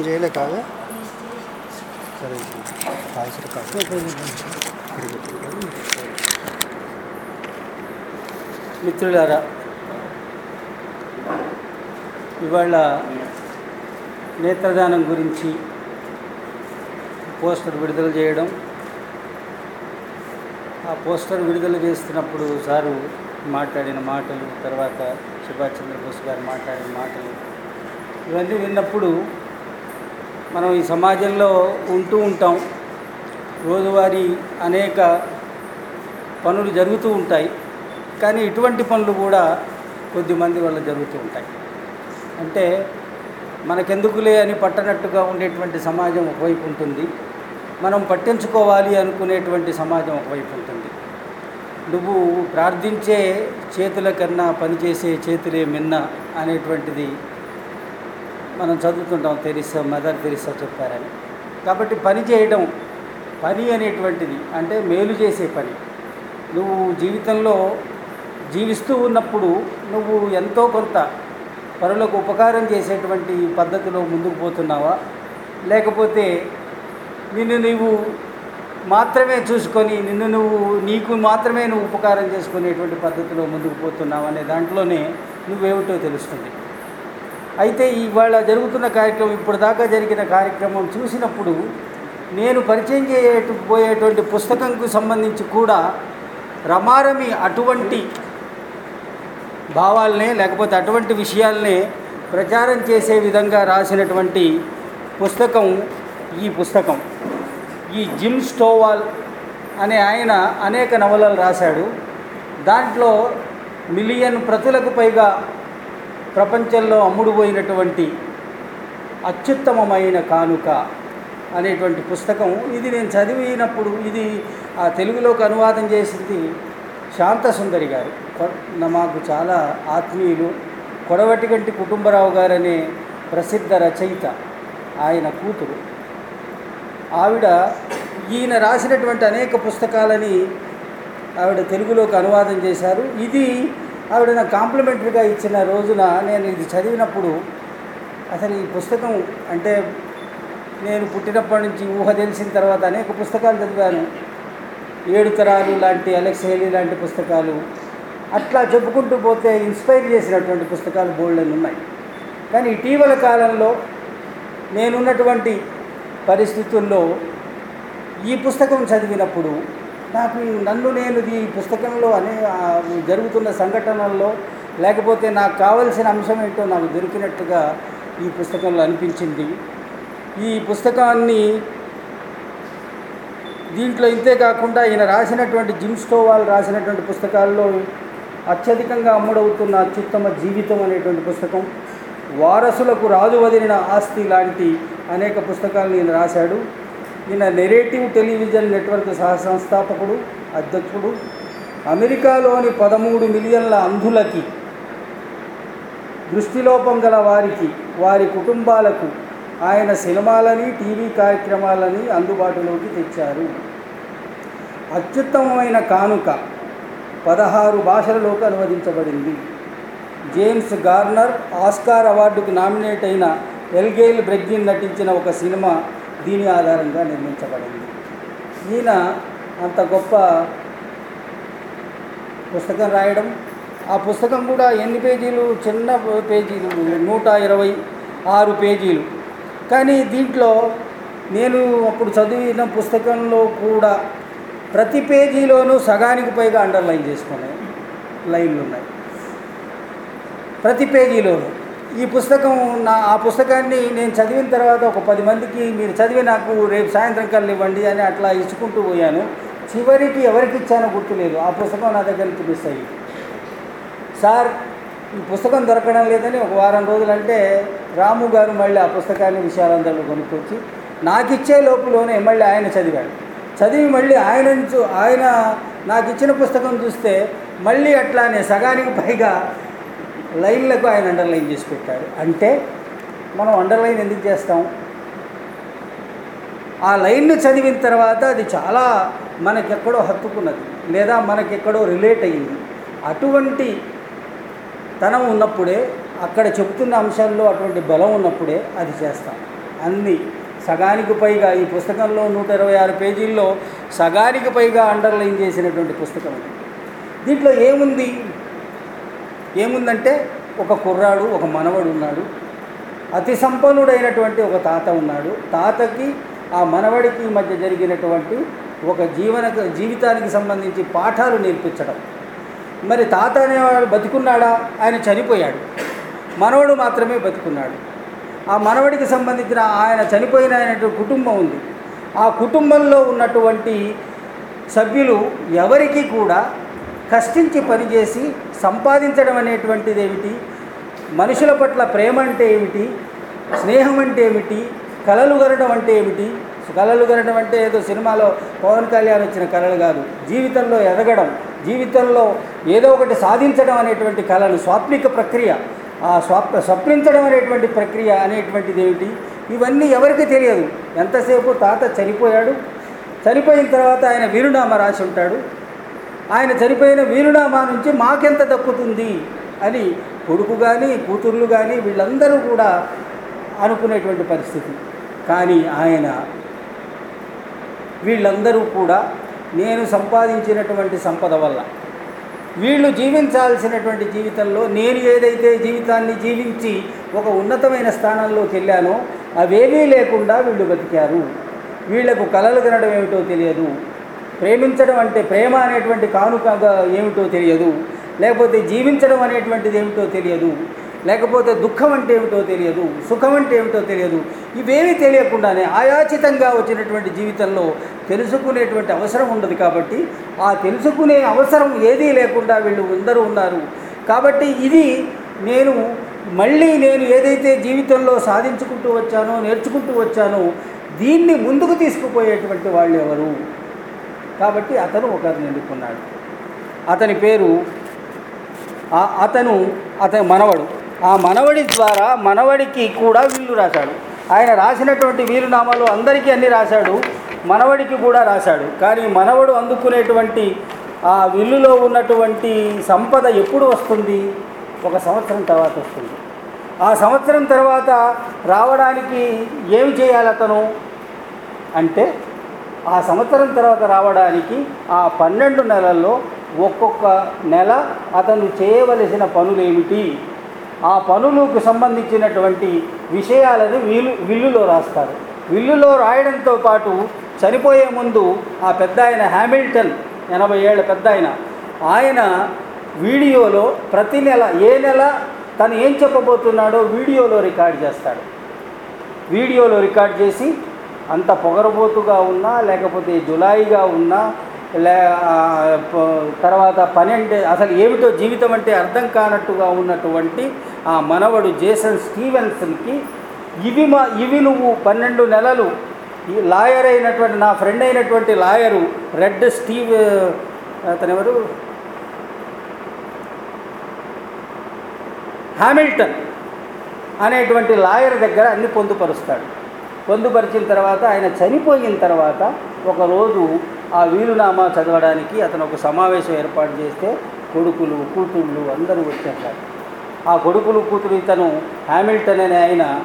On చేయలే కాదా. సరే కాల్సిన కాదు. మిత్రులారా ఇవాళ నేత్రదానం గురించి పోస్టర్ విడుదల చేయడం. ఆ పోస్టర్ విడుదల చేస్తున్నప్పుడు సారు మాట్లాడిన మాటలు తర్వాత సుభాష్ చంద్రబోస్ గారు మాట్లాడిన మాటలు ఇవన్నీ విన్నప్పుడు మనం ఈ సమాజంలో ఉంటూ ఉంటాం. రోజువారీ అనేక పనులు జరుగుతూ ఉంటాయి. కానీ ఇటువంటి పనులు కూడా కొద్దిమంది వల్ల జరుగుతూ ఉంటాయి. అంటే మనకెందుకులే అని పట్టనట్టుగా ఉండేటువంటి సమాజం ఒకవైపు ఉంటుంది. మనం పట్టించుకోవాలి అనుకునేటువంటి సమాజం ఒకవైపు ఉంటుంది. నువ్వు ప్రార్థించే చేతుల కన్నా పనిచేసే చేతులే మిన్న అనేటువంటిది మనం చదువుతుంటాం తెరిసా మదర్ తెరిసా చెప్పారని. కాబట్టి పని చేయడం పని అనేటువంటిది అంటే మేలు చేసే పని. నువ్వు జీవితంలో జీవిస్తూ ఉన్నప్పుడు నువ్వు ఎంతో కొంత పనులకు ఉపకారం చేసేటువంటి పద్ధతిలో ముందుకు పోతున్నావా? లేకపోతే నిన్ను నీవు మాత్రమే చూసుకొని నిన్ను నువ్వు నీకు మాత్రమే నువ్వు ఉపకారం చేసుకునేటువంటి పద్ధతిలో ముందుకు పోతున్నావు అనే దాంట్లోనే నువ్వేమిటో తెలుస్తుంది. అయితే ఇవాళ జరుగుతున్న కార్యక్రమం ఇప్పటిదాకా జరిగిన కార్యక్రమం చూసినప్పుడు నేను పరిచయం చేయబోయేటువంటి పుస్తకంకు సంబంధించి కూడా రమారమి అటువంటి భావాలనే లేకపోతే అటువంటి విషయాలనే ప్రచారం చేసే విధంగా రాసినటువంటి పుస్తకం ఈ పుస్తకం. ఈ జిమ్ స్టోవాల్ అనే ఆయన అనేక నవలలు రాశాడు. దాంట్లో మిలియన్ ప్రతులకు పైగా ప్రపంచంలో అమ్ముడుపోయినటువంటి అత్యుత్తమమైన కానుక అనేటువంటి పుస్తకం. ఇది నేను చదివినప్పుడు ఇది ఆ తెలుగులోకి అనువాదం చేసింది శాంత సుందరి గారు. కొ- మాకు చాలా ఆత్మీయులు. కొడవటిగంటి కుటుంబరావు గారు అనే ప్రసిద్ధ రచయిత ఆయన కూతురు. ఆవిడ ఈయన రాసినటువంటి అనేక పుస్తకాలని ఆవిడ తెలుగులోకి అనువాదం చేశారు. ఇది ఆవిడ నాకు కాంప్లిమెంటరీగా ఇచ్చిన రోజున నేను ఇది చదివినప్పుడు అసలు ఈ పుస్తకం అంటే నేను పుట్టినప్పటి నుంచి ఊహ తెలిసిన తర్వాత అనేక పుస్తకాలు చదివాను. ఏడు తరాలు లాంటి అలెక్స్ హేలీ లాంటి పుస్తకాలు. అట్లా చెప్పుకుంటూ పోతే ఇన్స్పైర్ చేసినటువంటి పుస్తకాలు బోల్డెన్ ఉన్నాయి. కానీ ఇటీవల కాలంలో నేనున్నటువంటి పరిస్థితుల్లో ఈ పుస్తకం చదివినప్పుడు నాకు నన్ను నేను ఈ పుస్తకంలో అనే జరుగుతున్న సంఘటనల్లో లేకపోతే నాకు కావలసిన అంశం ఏంటో నాకు దొరికినట్టుగా ఈ పుస్తకంలో అనిపించింది. ఈ పుస్తకాన్ని దీంట్లో ఇంతే కాకుండా ఈయన రాసినటువంటి జిమ్ స్టోవాల్ రాసినటువంటి పుస్తకాల్లో అత్యధికంగా అమ్ముడవుతున్న అత్యుత్తమ జీవితం అనేటువంటి పుస్తకం వారసులకు రాజు వదిలిన ఆస్తి లాంటి అనేక పుస్తకాలను ఈయన రాశాడు. ఈయన నెరేటివ్ టెలివిజన్ నెట్వర్క్ సహసంస్థాపకుడు అధ్యక్షుడు. అమెరికాలోని పదమూడు మిలియన్ల అంధులకి దృష్టిలోపం గల వారికి వారి కుటుంబాలకు ఆయన సినిమాలని టీవీ కార్యక్రమాలని అందుబాటులోకి తెచ్చారు. అత్యుత్తమమైన కానుక పదహారు భాషలలోకి అనువదించబడింది. జేమ్స్ గార్నర్ ఆస్కార్ అవార్డుకు నామినేట్ అయిన ఎల్గేల్ బ్రెగ్జిన్ నటించిన ఒక సినిమా దీని ఆధారంగా నిర్మించబడింది. ఈయన అంత గొప్ప పుస్తకం రాయడం ఆ పుస్తకం కూడా ఎన్ని పేజీలు? చిన్న పేజీలు నూట ఇరవై ఆరు పేజీలు. కానీ దీంట్లో నేను అప్పుడు చదివిన పుస్తకంలో కూడా ప్రతి పేజీలోనూ సగానికి పైగా అండర్లైన్ చేసుకున్నాయి లైన్లు ఉన్నాయి. ప్రతి పేజీలోనూ. ఈ పుస్తకం నా ఆ పుస్తకాన్ని నేను చదివిన తర్వాత ఒక పది మందికి మీరు చదివి నాకు రేపు సాయంత్రం కల్లా ఇవ్వండి అని అట్లా ఇచ్చుకుంటూ పోయాను. చివరికి ఎవరికి ఇచ్చానో గుర్తులేదు. ఆ పుస్తకం నా దగ్గర నుంచి మిస్ సార్ ఈ పుస్తకం దొరకడం లేదని ఒక వారం రోజులంటే రాము గారు మళ్ళీ ఆ పుస్తకాన్ని విషయాలందరూ కొనుక్కొచ్చి నాకు ఇచ్చే లోపులోనే మళ్ళీ ఆయన చదివాడు. చదివి మళ్ళీ ఆయన ఆయన నాకు ఇచ్చిన పుస్తకం చూస్తే మళ్ళీ అట్లానే సగానికి పైగా లైన్లకు ఆయన అండర్లైన్ చేసి పెట్టాడు అంటే మనం అండర్లైన్ ఎందుకు చేస్తాం? ఆ లైన్ను చదివిన తర్వాత అది చాలా మనకెక్కడో హత్తుకున్నది లేదా మనకెక్కడో రిలేట్ అయ్యింది. అటువంటి తనం ఉన్నప్పుడే అక్కడ చెబుతున్న అంశాల్లో అటువంటి బలం ఉన్నప్పుడే అది చేస్తాం. అన్ని సగానికి పైగా ఈ పుస్తకంలో నూట ఇరవై ఆరు పేజీల్లో సగానికి పైగా అండర్లైన్ చేసినటువంటి పుస్తకం దీంట్లో ఏముంది? ఏముందంటే ఒక కుర్రాడు ఒక మనవడు ఉన్నాడు. అతి సంపన్నుడైనటువంటి ఒక తాత ఉన్నాడు. తాతకి ఆ మనవడికి మధ్య జరిగినటువంటి ఒక జీవన జీవితానికి సంబంధించి పాఠాలు నేర్పించడం. మరి తాత అనేవాడు బతికున్నాడా? ఆయన చనిపోయాడు. మనవడు మాత్రమే బతికున్నాడు. ఆ మనవడికి సంబంధించిన ఆయన చనిపోయిన ఆయనటువంటి కుటుంబం ఉంది. ఆ కుటుంబంలో ఉన్నటువంటి సభ్యులు ఎవరికి కూడా కష్టించి పనిచేసి సంపాదించడం అనేటువంటిది ఏమిటి? మనుషుల పట్ల ప్రేమ అంటే ఏమిటి? స్నేహం అంటే ఏమిటి? కలలు కనడం అంటే ఏమిటి? కలలు కనడం అంటే ఏదో సినిమాలో పవన్ కళ్యాణ్ వచ్చిన కళలు కాదు. జీవితంలో ఎదగడం జీవితంలో ఏదో ఒకటి సాధించడం అనేటువంటి కళలు స్వాప్నిక ప్రక్రియ ఆ స్వప్ స్వప్నించడం అనేటువంటి ప్రక్రియ అనేటువంటిది ఏమిటి? ఇవన్నీ ఎవరికి తెలియదు. ఎంతసేపు తాత చనిపోయాడు? చనిపోయిన తర్వాత ఆయన వీరునామా రాసి ఉంటాడు. ఆయన చనిపోయిన వీరునామా నుంచి మాకెంత దక్కుతుంది? అని కొడుకు కానీ కూతుర్లు కానీ వీళ్ళందరూ కూడా అనుకునేటువంటి పరిస్థితి. కానీ ఆయన వీళ్ళందరూ కూడా నేను సంపాదించినటువంటి సంపద వల్ల వీళ్ళు జీవించాల్సినటువంటి జీవితంలో నేను ఏదైతే జీవితాన్ని జీవించి ఒక ఉన్నతమైన స్థానంలోకి వెళ్ళానో అవేమీ లేకుండా వీళ్ళు బతికారు. వీళ్ళకు కలలు కనడం ఏమిటో తెలియదు. ప్రేమించడం అంటే ప్రేమ అనేటువంటి కానుకగా ఏమిటో తెలియదు. లేకపోతే జీవించడం అనేటువంటిది ఏమిటో తెలియదు. లేకపోతే దుఃఖం అంటే ఏమిటో తెలియదు. సుఖం అంటే ఏమిటో తెలియదు. ఇవేమీ తెలియకుండానే ఆయాచితంగా వచ్చినటువంటి జీవితంలో తెలుసుకునేటువంటి అవసరం ఉండదు కాబట్టి ఆ తెలుసుకునే అవసరం ఏదీ లేకుండా వీళ్ళు అందరూ ఉన్నారు. కాబట్టి ఇది నేను మళ్ళీ నేను ఏదైతే జీవితంలో సాధించుకుంటూ వచ్చానో నేర్చుకుంటూ వచ్చానో దీన్ని ముందుకు తీసుకుపోయేటువంటి వాళ్ళు ఎవరు? కాబట్టి అతను ఒకరిని ఎన్నుకున్నాడు. అతని పేరు అతను అతని మనవడు. ఆ మనవడి ద్వారా మనవడికి కూడా వీళ్ళు రాశాడు. ఆయన రాసినటువంటి వీరునామాలు అందరికీ అన్ని రాశాడు. మనవడికి కూడా రాశాడు. కానీ మనవడు అందుకునేటువంటి ఆ విల్లులో ఉన్నటువంటి సంపద ఎప్పుడు వస్తుంది? ఒక సంవత్సరం తర్వాత వస్తుంది. ఆ సంవత్సరం తర్వాత రావడానికి ఏమి చేయాలి అతను? అంటే ఆ సంవత్సరం తర్వాత రావడానికి ఆ పన్నెండు నెలల్లో ఒక్కొక్క నెల అతను చేయవలసిన పనులు ఏమిటి ఆ పనులకు సంబంధించినటువంటి విషయాలను విల్లు విల్లులో రాస్తారు. విల్లులో రాయడంతో పాటు చనిపోయే ముందు ఆ పెద్ద ఆయన హ్యామిల్టన్ ఎనభై ఏళ్ళ పెద్ద ఆయన ఆయన వీడియోలో ప్రతి నెల ఏ నెల తను ఏం చెప్పబోతున్నాడో వీడియోలో రికార్డ్ చేస్తాడు. వీడియోలో రికార్డ్ చేసి అంత పొగరబోతుగా ఉన్నా లేకపోతే జులాయిగా ఉన్నా లే తర్వాత పన్నెండు అసలు ఏమిటో జీవితం అంటే అర్థం కానట్టుగా ఉన్నటువంటి ఆ మనవడు జేసన్ స్టీవెన్సన్కి ఇవి మా ఇవి నువ్వు పన్నెండు నెలలు ఈ లాయర్ అయినటువంటి నా ఫ్రెండ్ అయినటువంటి లాయరు రెడ్ స్టీవ్ అతను ఎవరు? హామిల్టన్ అనేటువంటి లాయర్ దగ్గర అన్ని పొందుపరుస్తాడు. పొందుపరిచిన తర్వాత ఆయన చనిపోయిన తర్వాత ఒకరోజు ఆ వీలునామా చదవడానికి అతను ఒక సమావేశం ఏర్పాటు చేస్తే కొడుకులు కూతుళ్ళు అందరూ వచ్చేసారు ఆ కొడుకులు కూతురు ఇతను హ్యామిల్టన్ అనే ఆయన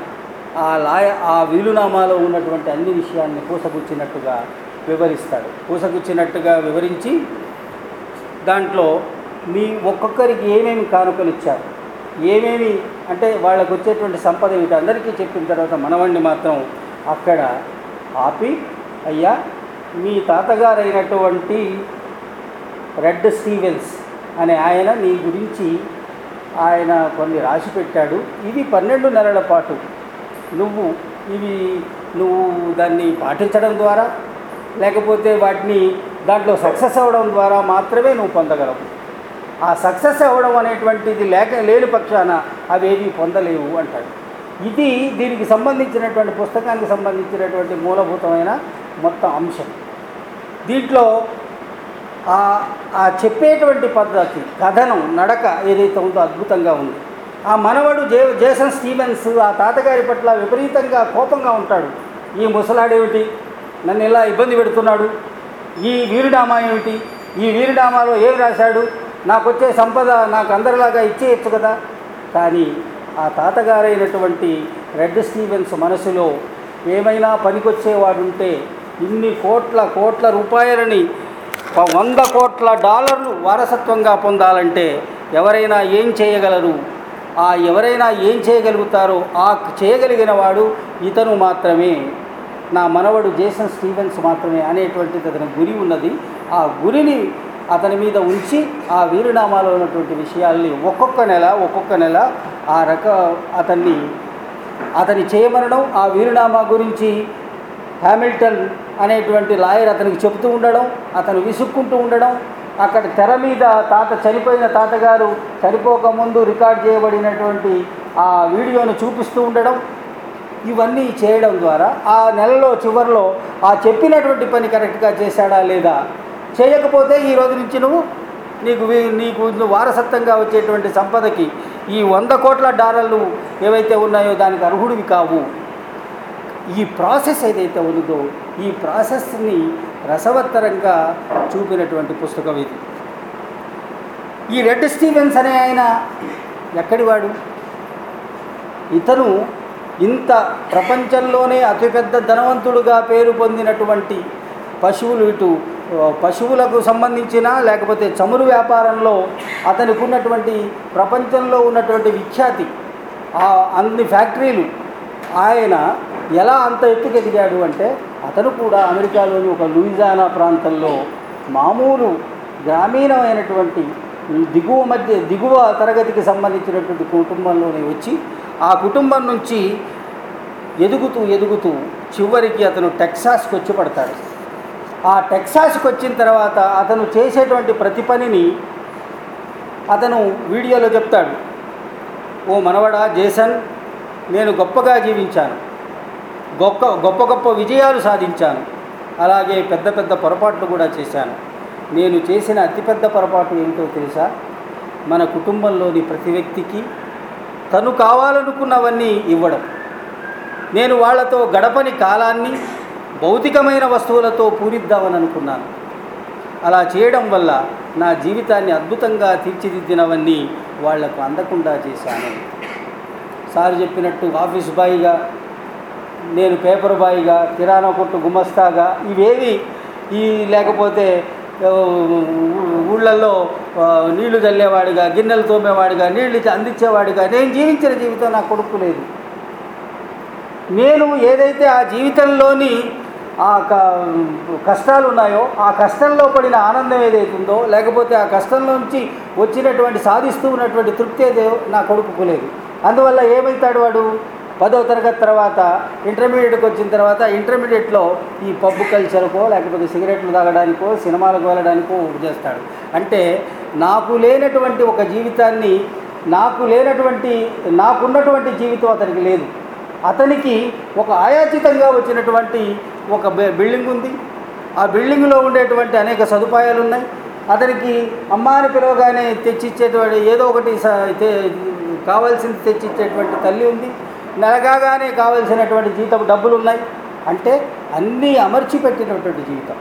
ఆ లాయ ఆ వీలునామాలో ఉన్నటువంటి అన్ని విషయాన్ని పూసగుచ్చినట్టుగా వివరిస్తాడు. పూసగుచ్చినట్టుగా వివరించి దాంట్లో మీ ఒక్కొక్కరికి ఏమేమి కానుకలు ఇచ్చారు? ఏమేమి అంటే వాళ్ళకు వచ్చేటువంటి సంపద అందరికీ చెప్పిన తర్వాత మనవాణ్ణి మాత్రం అక్కడ ఆపి అయ్యా మీ తాతగారైనటువంటి రెడ్ స్టీవెన్స్ అనే ఆయన నీ గురించి ఆయన కొన్ని రాసి పెట్టాడు. ఇది పన్నెండు నెలల పాటు. నువ్వు ఇవి నువ్వు దాన్ని పాటించడం ద్వారా లేకపోతే వాటిని దాంట్లో సక్సెస్ అవ్వడం ద్వారా మాత్రమే నువ్వు పొందగలవు. ఆ సక్సెస్ అవ్వడం అనేటువంటిది లేక లేని పక్షాన అవేవి పొందలేవు అంటాడు. ఇది దీనికి సంబంధించినటువంటి పుస్తకానికి సంబంధించినటువంటి మూలభూతమైన మొత్తం అంశం. దీంట్లో ఆ చెప్పేటువంటి పద్ధతి కథనం నడక ఏదైతే ఉందో అద్భుతంగా ఉంది. ఆ మనవడు జే జేసన్ స్టీవెన్స్ ఆ తాతగారి పట్ల విపరీతంగా కోపంగా ఉంటాడు. ఈ ముసలాడేమిటి? నన్ను ఇలా ఇబ్బంది పెడుతున్నాడు. ఈ వీరునామా ఏమిటి? ఈ వీరునామాలో ఏమి రాశాడు? నాకు వచ్చే సంపద నాకు అందరిలాగా ఇచ్చేయచ్చు కదా. కానీ ఆ తాతగారైనటువంటి రెడ్ స్టీవెన్స్ మనసులో ఏమైనా పనికొచ్చేవాడు ఉంటే ఇన్ని కోట్ల కోట్ల రూపాయలని వంద కోట్ల డాలర్లు వారసత్వంగా పొందాలంటే ఎవరైనా ఏం చేయగలరు? ఆ ఎవరైనా ఏం చేయగలుగుతారో ఆ చేయగలిగిన వాడు ఇతను మాత్రమే. నా మనవడు జేసన్ స్టీవెన్స్ మాత్రమే అనేటువంటిది అతని గురి ఉన్నది. ఆ గురిని అతని మీద ఉంచి ఆ వీరునామాలో ఉన్నటువంటి విషయాల్ని ఒక్కొక్క నెల ఒక్కొక్క నెల ఆ రక అతన్ని అతని చేయమనడం ఆ వీరునామా గురించి హ్యామిల్టన్ అనేటువంటి లాయర్ అతనికి చెబుతూ ఉండడం అతను విసుక్కుంటూ ఉండడం అక్కడ తెర మీద తాత చనిపోయిన తాతగారు చనిపోకముందు రికార్డ్ చేయబడినటువంటి ఆ వీడియోను చూపిస్తూ ఉండడం ఇవన్నీ చేయడం ద్వారా ఆ నెలలో చివరిలో ఆ చెప్పినటువంటి పని కరెక్ట్గా చేశాడా లేదా చేయకపోతే ఈ రోజు నుంచి నువ్వు నీకు వీ- నీకు వారసత్వంగా వచ్చేటువంటి సంపదకి ఈ వంద కోట్ల డాలర్లు ఏవైతే ఉన్నాయో దానికి అర్హుడివి కావు. ఈ ప్రాసెస్ ఏదైతే ఉందో ఈ ప్రాసెస్ని రసవత్తరంగా చూపినటువంటి పుస్తకం ఇది. ఈ రెడ్ స్టీవెన్స్ అనే ఆయన ఎక్కడివాడు ఇతను ఇంత ప్రపంచంలోనే అతిపెద్ద ధనవంతుడుగా పేరు పొందినటువంటి పశువులు ఇటు పశువులకు సంబంధించిన లేకపోతే చమురు వ్యాపారంలో అతనికి ఉన్నటువంటి ప్రపంచంలో ఉన్నటువంటి విఖ్యాతి ఆ అన్ని ఫ్యాక్టరీలు ఆయన ఎలా అంత ఎత్తుకు ఎదిగాడు అంటే అతను కూడా అమెరికాలోని ఒక లూయిజానా ప్రాంతంలో మామూలు గ్రామీణమైనటువంటి దిగువ మధ్య దిగువ తరగతికి సంబంధించినటువంటి కుటుంబంలోనే వచ్చి ఆ కుటుంబం నుంచి ఎదుగుతూ ఎదుగుతూ చివరికి అతను టెక్సాస్కి వచ్చి పడతాడు. ఆ టెక్సాస్కి వచ్చిన తర్వాత అతను చేసేటువంటి ప్రతి పనిని అతను వీడియోలో చెప్తాడు. ఓ మనవడా జేసన్ నేను గొప్పగా జీవించాను. గొప్ప గొప్ప గొప్ప విజయాలు సాధించాను. అలాగే పెద్ద పెద్ద పొరపాట్లు కూడా చేశాను. నేను చేసిన అతిపెద్ద పొరపాటు ఏమిటో తెలుసా? మన కుటుంబంలోని ప్రతి వ్యక్తికి తను కావాలనుకున్నవన్నీ ఇవ్వడం. నేను వాళ్ళతో గడపని కాలాన్ని భౌతికమైన వస్తువులతో పూరిద్దామని అనుకున్నాను. అలా చేయడం వల్ల నా జీవితాన్ని అద్భుతంగా తీర్చిదిద్దినవన్నీ వాళ్ళకు అందకుండా చేశాను. సార్ చెప్పినట్టు ఆఫీస్ బాయ్గా నేను పేపర్ బాయ్గా కిరాణా కొట్టు గుమస్తాగా ఇవేవి ఈ లేకపోతే ఊళ్ళల్లో నీళ్ళు చల్లేవాడిగా గిన్నెలు తోమేవాడిగా నీళ్ళు అందించేవాడిగా నేను జీవించిన జీవితం నా కొడుకు లేదు. నేను ఏదైతే ఆ జీవితంలోని ఆ కష్టాలు ఉన్నాయో ఆ కష్టంలో పడిన ఆనందం ఏదైతుందో లేకపోతే ఆ కష్టంలోంచి వచ్చినటువంటి సాధిస్తూ ఉన్నటువంటి తృప్తి ఏదో నా కొడుకుకు లేదు. అందువల్ల ఏమవుతాడు వాడు? పదవ తరగతి తర్వాత ఇంటర్మీడియట్కి వచ్చిన తర్వాత ఇంటర్మీడియట్లో ఈ పబ్బు కల్చర్కో లేకపోతే సిగరెట్లు తాగడానికో సినిమాలకు వెళ్ళడానికో చేస్తాడు. అంటే నాకు లేనటువంటి ఒక జీవితాన్ని నాకు లేనటువంటి నాకున్నటువంటి జీవితం అతనికి లేదు. అతనికి ఒక ఆయాచితంగా వచ్చినటువంటి ఒక బిల్డింగ్ ఉంది. ఆ బిల్డింగ్లో ఉండేటువంటి అనేక సదుపాయాలు ఉన్నాయి అతనికి అమ్మ అని పిలవగానే తెచ్చిచ్చేటువంటి ఏదో ఒకటి స- తె- కావాల్సింది తెచ్చిచ్చేటువంటి తల్లి ఉంది. నెలగానే కావాల్సినటువంటి జీతం డబ్బులు ఉన్నాయి అంటే అన్నీ అమర్చిపెట్టినటువంటి జీవితం.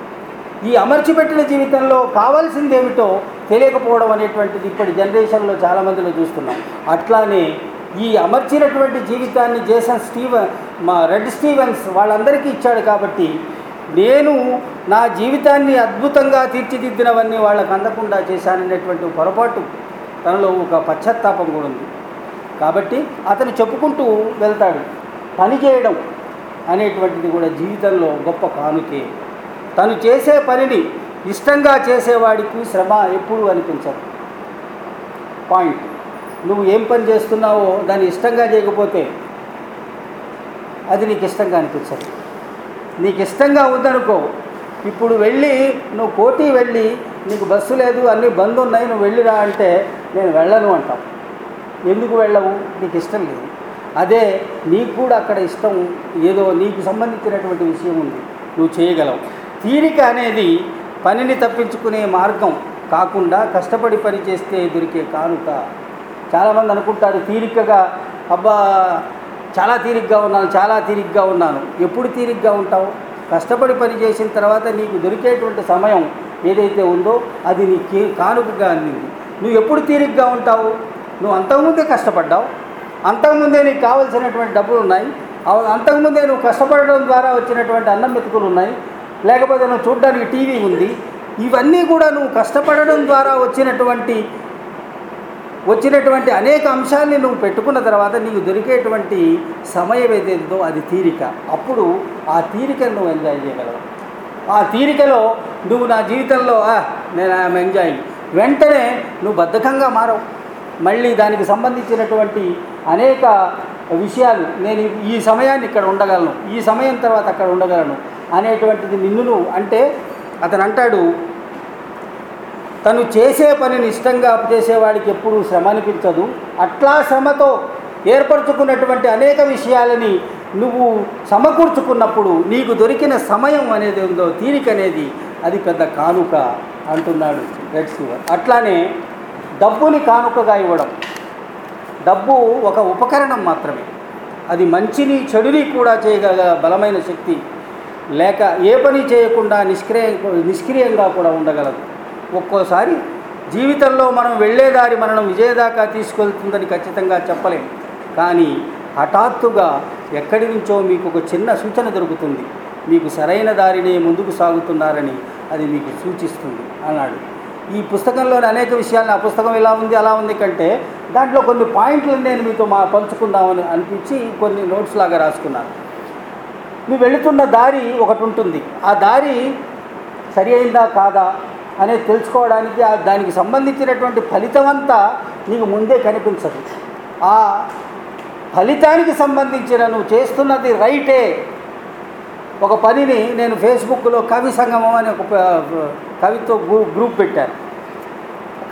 ఈ అమర్చిపెట్టిన జీవితంలో కావాల్సింది ఏమిటో తెలియకపోవడం అనేటువంటిది ఇప్పటి జనరేషన్లో చాలామందిలో చూస్తున్నాం. అట్లానే ఈ అమర్చినటువంటి జీవితాన్ని జేసన్ స్టీవెన్ మా రెడ్ స్టీవెన్స్ వాళ్ళందరికీ ఇచ్చాడు కాబట్టి నేను నా జీవితాన్ని అద్భుతంగా తీర్చిదిద్దినవన్నీ వాళ్ళకు అందకుండా చేశాననేటువంటి పొరపాటు తనలో ఒక పశ్చాత్తాపం కూడా ఉంది. కాబట్టి అతను చెప్పుకుంటూ వెళ్తాడు పని చేయడం అనేటువంటిది కూడా జీవితంలో గొప్ప కానుకే. తను చేసే పనిని ఇష్టంగా చేసేవాడికి శ్రమ ఎప్పుడూ అనిపించదు. పాయింట్. నువ్వు ఏం పని చేస్తున్నావో దాన్ని ఇష్టంగా చేయకపోతే అది నీకు ఇష్టంగా అనిపించదు. నీకు ఇష్టంగా ఉందనుకో ఇప్పుడు వెళ్ళి నువ్వు కోటి వెళ్ళి నీకు బస్సు లేదు అన్నీ బంద్ ఉన్నాయి నువ్వు వెళ్ళిరా అంటే నేను వెళ్ళను అంటాం ఎందుకు వెళ్ళవు? నీకు ఇష్టం లేదు. అదే నీకు కూడా అక్కడ ఇష్టం ఏదో నీకు సంబంధించినటువంటి విషయం ఉంది. నువ్వు చేయగలవు. తీరిక అనేది పనిని తప్పించుకునే మార్గం కాకుండా కష్టపడి పని చేస్తే దొరికే కానుక చాలామంది అనుకుంటారు తీరికగా అబ్బా చాలా తీరిగ్గా ఉన్నాను చాలా తీరిగ్గా ఉన్నాను. ఎప్పుడు తీరిగ్గా ఉంటావు? కష్టపడి పని చేసిన తర్వాత నీకు దొరికేటువంటి సమయం ఏదైతే ఉందో అది నీకు కానుకగా అందింది. నువ్వు ఎప్పుడు తీరిగ్గా ఉంటావు? నువ్వు అంతకుముందే కష్టపడ్డావు. అంతకుముందే నీకు కావలసినటువంటి డబ్బులు ఉన్నాయి. అంతకుముందే నువ్వు కష్టపడడం ద్వారా వచ్చినటువంటి అన్నం మెతుకులు ఉన్నాయి. లేకపోతే నువ్వు చూడడానికి టీవీ ఉంది. ఇవన్నీ కూడా నువ్వు కష్టపడడం ద్వారా వచ్చినటువంటి వచ్చినటువంటి అనేక అంశాల్ని నువ్వు పెట్టుకున్న తర్వాత నీకు దొరికేటువంటి సమయం ఏదైతుందో అది తీరిక. అప్పుడు ఆ తీరికను నువ్వు ఎంజాయ్ చేయగలవు. ఆ తీరికలో నువ్వు నా జీవితంలో నేను ఐఎమ్ ఎంజాయింగ్ వెంటనే నువ్వు బద్ధకంగా మారవు. మళ్ళీ దానికి సంబంధించినటువంటి అనేక విషయాలు నేను ఈ సమయాన్ని ఇక్కడ ఉండగలను ఈ సమయం తర్వాత అక్కడ ఉండగలను అనేటువంటిది నిన్ను నువ్వు అంటే అతను అంటాడు తను చేసే పనిని ఇష్టంగా చేసేవాడికి ఎప్పుడూ శ్రమ అనిపించదు. అట్లా శ్రమతో ఏర్పరచుకున్నటువంటి అనేక విషయాలని నువ్వు సమకూర్చుకున్నప్పుడు నీకు దొరికిన సమయం అనేది ఉందో తీరిక అనేది అది పెద్ద కానుక అంటున్నాడు రెడ్ సివర్ అట్లానే డబ్బుని కానుకగా ఇవ్వడం. డబ్బు ఒక ఉపకరణం మాత్రమే. అది మంచిని చెడుని కూడా చేయగల బలమైన శక్తి లేక ఏ పని చేయకుండా నిష్క్రియ నిష్క్రియంగా కూడా ఉండగలదు. ఒక్కోసారి జీవితంలో మనం వెళ్ళే దారి మనను విజయదాకా తీసుకెళ్తుందని ఖచ్చితంగా చెప్పలేం. కానీ హఠాత్తుగా ఎక్కడి నుంచో మీకు ఒక చిన్న సూచన దొరుకుతుంది. మీకు సరైన దారినే ముందుకు సాగుతున్నారని అది మీకు సూచిస్తుంది అన్నాడు. ఈ పుస్తకంలోని అనేక విషయాలు ఆ పుస్తకం ఇలా ఉంది అలా ఉంది కంటే దాంట్లో కొన్ని పాయింట్లు నేను మీతో మా పంచుకుందామని అనిపించి కొన్ని నోట్స్ లాగా రాసుకున్నాను. నువ్వు వెళుతున్న దారి ఒకటి ఉంటుంది. ఆ దారి సరి అయిందా కాదా? అనేది తెలుసుకోవడానికి దానికి సంబంధించినటువంటి ఫలితం అంతా నీకు ముందే కనిపించదు. ఆ ఫలితానికి సంబంధించిన నువ్వు చేస్తున్నది రైటే. ఒక పనిని నేను ఫేస్బుక్లో కవి సంగమం అనే ఒక కవిత్వ గ్రూప్ పెట్టాను.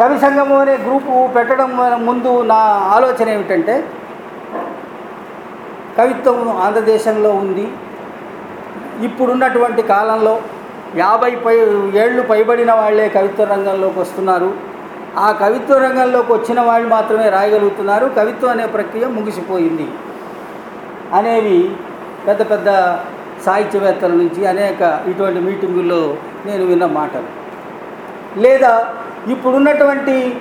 కవి సంగమం అనే గ్రూపు పెట్టడం ముందు నా ఆలోచన ఏమిటంటే కవిత్వం ఆంధ్రదేశంలో ఉంది. ఇప్పుడున్నటువంటి కాలంలో యాభై పై ఏళ్ళు పైబడిన వాళ్ళే కవిత్వ రంగంలోకి వస్తున్నారు. ఆ కవిత్వ రంగంలోకి వచ్చిన వాళ్ళు మాత్రమే రాయగలుగుతున్నారు. కవిత్వం అనే ప్రక్రియ ముగిసిపోయింది. అనేవి పెద్ద పెద్ద సాహిత్యవేత్తల నుంచి అనేక ఇటువంటి మీటింగుల్లో నేను విన్న మాటలు. లేదా ఇప్పుడున్నటువంటి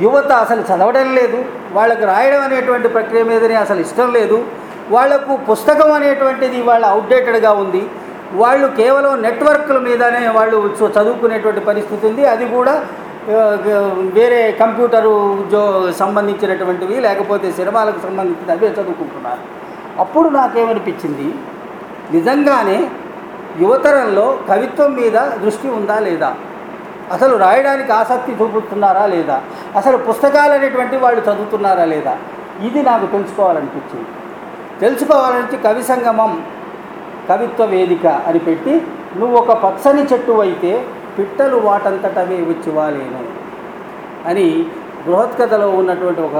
యువత అసలు చదవడం లేదు. వాళ్ళకు రాయడం అనేటువంటి ప్రక్రియ మీదనే అసలు ఇష్టం లేదు. వాళ్ళకు పుస్తకం అనేటువంటిది వాళ్ళ అవుట్డేటెడ్గా ఉంది. వాళ్ళు కేవలం నెట్వర్క్ల మీదనే వాళ్ళు చదువుకునేటువంటి పరిస్థితి ఉంది. అది కూడా వేరే కంప్యూటరు ఉద్యో సంబంధించినటువంటివి లేకపోతే సినిమాలకు సంబంధించిన అవే చదువుకుంటున్నారు. అప్పుడు నాకేమనిపించింది? నిజంగానే యువతరంలో కవిత్వం మీద దృష్టి ఉందా లేదా? అసలు రాయడానికి ఆసక్తి చూపుతున్నారా లేదా? అసలు పుస్తకాలు అనేటువంటి వాళ్ళు చదువుతున్నారా లేదా? ఇది నాకు తెలుసుకోవాలనిపించింది. తెలుసుకోవాలంటే కవి సంగమం కవిత్వ వేదిక అని పెట్టి నువ్వు ఒక పచ్చని చెట్టు అయితే పిట్టలు వాటంతటవే వచ్చివాలేను అని బృహత్కథలో ఉన్నటువంటి ఒక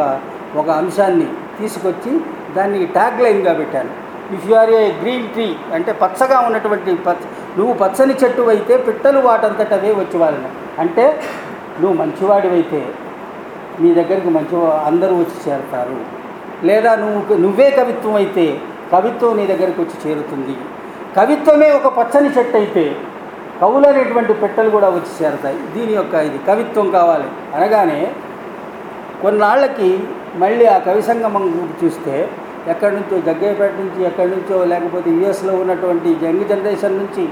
ఒక అంశాన్ని తీసుకొచ్చి దాన్ని ట్యాగ్ లైన్గా పెట్టాను. If you are a green tree అంటే పచ్చగా ఉన్నటువంటి పచ్చ నువ్వు పచ్చని చెట్టు అయితే పిట్టలు వాటంతటవే వచ్చి అంటే నువ్వు మంచివాడివైతే నీ దగ్గరికి మంచి అందరూ వచ్చి చేరతారు లేదా నువ్వు నువ్వే కవిత్వం అయితే కవిత్వం నీ దగ్గరికి వచ్చి చేరుతుంది. కవిత్వమే ఒక పచ్చని చెట్టు అయితే కవులు అనేటువంటి పెట్టెలు కూడా వచ్చి చేరతాయి. దీని యొక్క ఇది కవిత్వం కావాలి. అనగానే కొన్నాళ్ళకి మళ్ళీ ఆ కవి సంగమం చూస్తే ఎక్కడి నుంచో జగ్గయ్యపేట నుంచి ఎక్కడి నుంచో లేకపోతే యుఎస్లో ఉన్నటువంటి యంగ్ జనరేషన్ నుంచి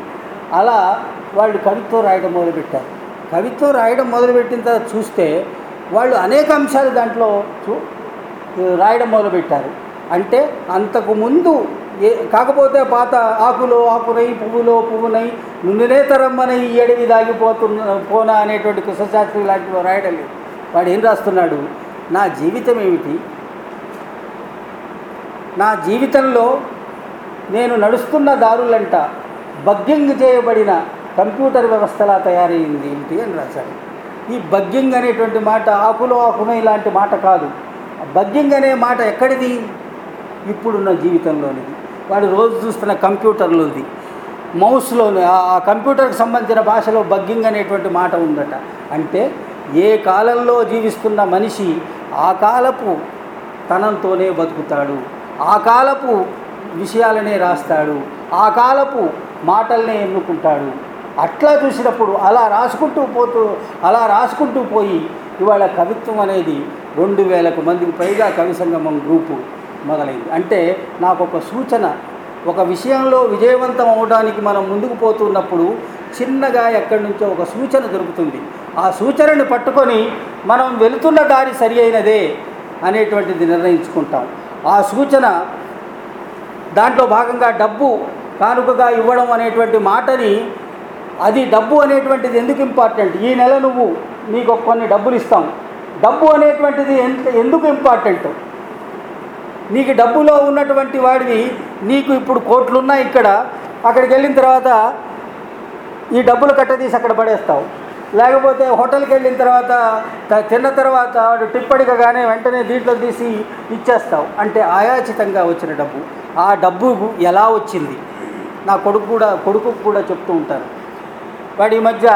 అలా వాళ్ళు కవిత్వం రాయడం మొదలుపెట్టారు. కవిత్వం రాయడం మొదలుపెట్టిన తర్వాత చూస్తే వాళ్ళు అనేక అంశాలు దాంట్లో చూ- రాయడం మొదలుపెట్టారు. అంటే అంతకు ముందు ఏ కాకపోతే పాత ఆకులో ఆకునై పువ్వులో పువ్వునై నుండినే తరమ్మనై ఈ అడవి దాగిపోతున్న పోనా అనేటువంటి కృష్ణశాస్త్రి లాంటివి రాయడం లేదు. వాడు ఏం రాస్తున్నాడు? నా జీవితం ఏమిటి? నా జీవితంలో నేను నడుస్తున్న దారులంట బగ్గింగ్ చేయబడిన కంప్యూటర్ వ్యవస్థలా తయారైంది ఏంటి అని రాశాడు. ఈ బగ్గింగ్ అనేటువంటి మాట ఆకులో ఆకునో ఇలాంటి మాట కాదు. బగ్గింగ్ అనే మాట ఎక్కడిది? ఇప్పుడున్న జీవితంలోనిది. వాడు రోజు చూస్తున్న కంప్యూటర్లోది. మౌస్లోని ఆ కంప్యూటర్కి సంబంధించిన భాషలో బగ్గింగ్ అనేటువంటి మాట ఉందట. అంటే ఏ కాలంలో జీవిస్తున్న మనిషి ఆ కాలపు తనంతోనే బతుకుతాడు. ఆ కాలపు విషయాలనే రాస్తాడు. ఆ కాలపు మాటల్నే ఎన్నుకుంటాడు. అట్లా చూసినప్పుడు అలా రాసుకుంటూ పోతూ అలా రాసుకుంటూ పోయి ఇవాళ కవిత్వం అనేది రెండు వేలకు మందికి పైగా కవి సంగమం గ్రూపు. మొదలైంది. అంటే నాకు ఒక సూచన ఒక విషయంలో విజయవంతం అవడానికి మనం ముందుకు పోతున్నప్పుడు చిన్నగా ఎక్కడి నుంచో ఒక సూచన దొరుకుతుంది. ఆ సూచనని పట్టుకొని మనం వెళుతున్న దారి సరి అయినదే అనేటువంటిది నిర్ణయించుకుంటాం. ఆ సూచన దాంట్లో భాగంగా డబ్బు కానుకగా ఇవ్వడం అనేటువంటి మాటని అది డబ్బు అనేటువంటిది ఎందుకు ఇంపార్టెంట్? ఈ నెల నువ్వు నీకు కొన్ని డబ్బులు ఇస్తాం. డబ్బు అనేటువంటిది ఎందుకు ఇంపార్టెంట్? నీకు డబ్బులో ఉన్నటువంటి వాడివి నీకు ఇప్పుడు కోట్లున్నాయి ఇక్కడ. అక్కడికి వెళ్ళిన తర్వాత ఈ డబ్బులు కట్టదీసి అక్కడ పడేస్తావు. లేకపోతే హోటల్కి వెళ్ళిన తర్వాత తిన్న తర్వాత వాడు టిప్పడికగానే వెంటనే దీంట్లో తీసి ఇచ్చేస్తావు. అంటే ఆయాచితంగా వచ్చిన డబ్బు. ఆ డబ్బు ఎలా వచ్చింది? నా కొడుకు కూడా కొడుకు కూడా చెప్తూ ఉంటాను వాడి ఈ మధ్య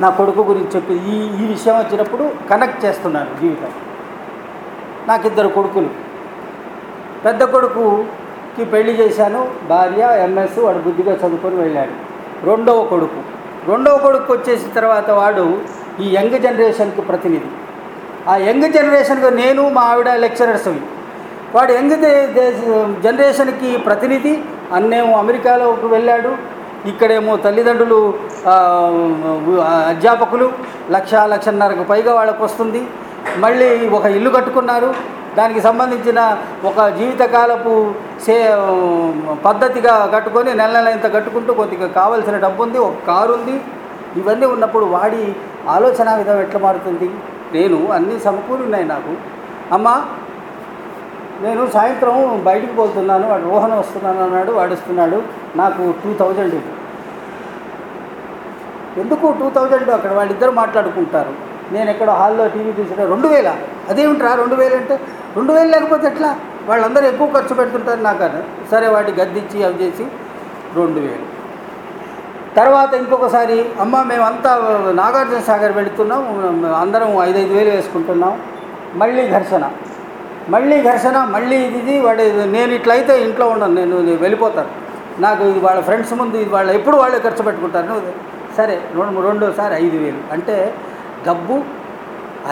నా కొడుకు గురించి చెప్పి ఈ ఈ విషయం వచ్చినప్పుడు కనెక్ట్ చేస్తున్నాను జీవితం. నాకు ఇద్దరు కొడుకులు. పెద్ద కొడుకుకి పెళ్ళి చేశాను. భార్య ఎంఎస్ వాడు బుద్ధిగా చదువుకొని వెళ్ళాడు. రెండవ కొడుకు. రెండవ కొడుకు వచ్చేసిన తర్వాత వాడు ఈ యంగ్ జనరేషన్కి ప్రతినిధి. ఆ యంగ్ జనరేషన్కి నేను మా ఆవిడ లెక్చరర్స్ వాడు యంగ్ జనరేషన్కి ప్రతినిధి. అన్నేమో అమెరికాలోకి వెళ్ళాడు. ఇక్కడేమో తల్లిదండ్రులు అధ్యాపకులు. లక్ష లక్షన్నరకు పైగా వాళ్ళకు వస్తుంది మళ్ళీ ఒక ఇల్లు కట్టుకున్నారు. దానికి సంబంధించిన ఒక జీవితకాలపు సే పద్ధతిగా కట్టుకొని నెల నెల ఇంత కట్టుకుంటూ కొద్దిగా కావాల్సిన డబ్బు ఉంది ఒక కారు ఉంది ఇవన్నీ ఉన్నప్పుడు వాడి ఆలోచన విధం ఎట్లా మారుతుంది? నేను అన్నీ సమకూరున్నాయి నాకు. అమ్మా నేను సాయంత్రం బయటికి పోతున్నాను వాడు రోహన్ వస్తున్నాను అన్నాడు వాడు వస్తున్నాడు నాకు టూ థౌజండ్ ఎందుకు టూ థౌజండ్? అక్కడ వాళ్ళిద్దరు మాట్లాడుకుంటారు. నేను ఎక్కడ హాల్లో టీవీ చూసిన రెండు వేల. అదేమిట్రా రెండు వేలు అంటే రెండు వేలు లేకపోతే ఎట్లా? వాళ్ళందరూ ఎక్కువ ఖర్చు పెడుతుంటారు నాకు సరే వాటి గద్దిచ్చి అవి చేసి రెండు వేలు. తర్వాత ఇంకొకసారి అమ్మ మేమంతా నాగార్జున సాగర్ వెళుతున్నాం అందరం ఐదు ఐదు వేలు వేసుకుంటున్నాం. మళ్ళీ ఘర్షణ. మళ్ళీ ఘర్షణ మళ్ళీ ఇది ఇది వాడు నేను ఇట్లయితే ఇంట్లో ఉండను నేను వెళ్ళిపోతాను. నాకు ఇది వాళ్ళ ఫ్రెండ్స్ ముందు ఇది వాళ్ళు ఎప్పుడు వాళ్ళే ఖర్చు పెట్టుకుంటారు. సరే రెండు రెండోసారి ఐదు వేలు. అంటే డబ్బు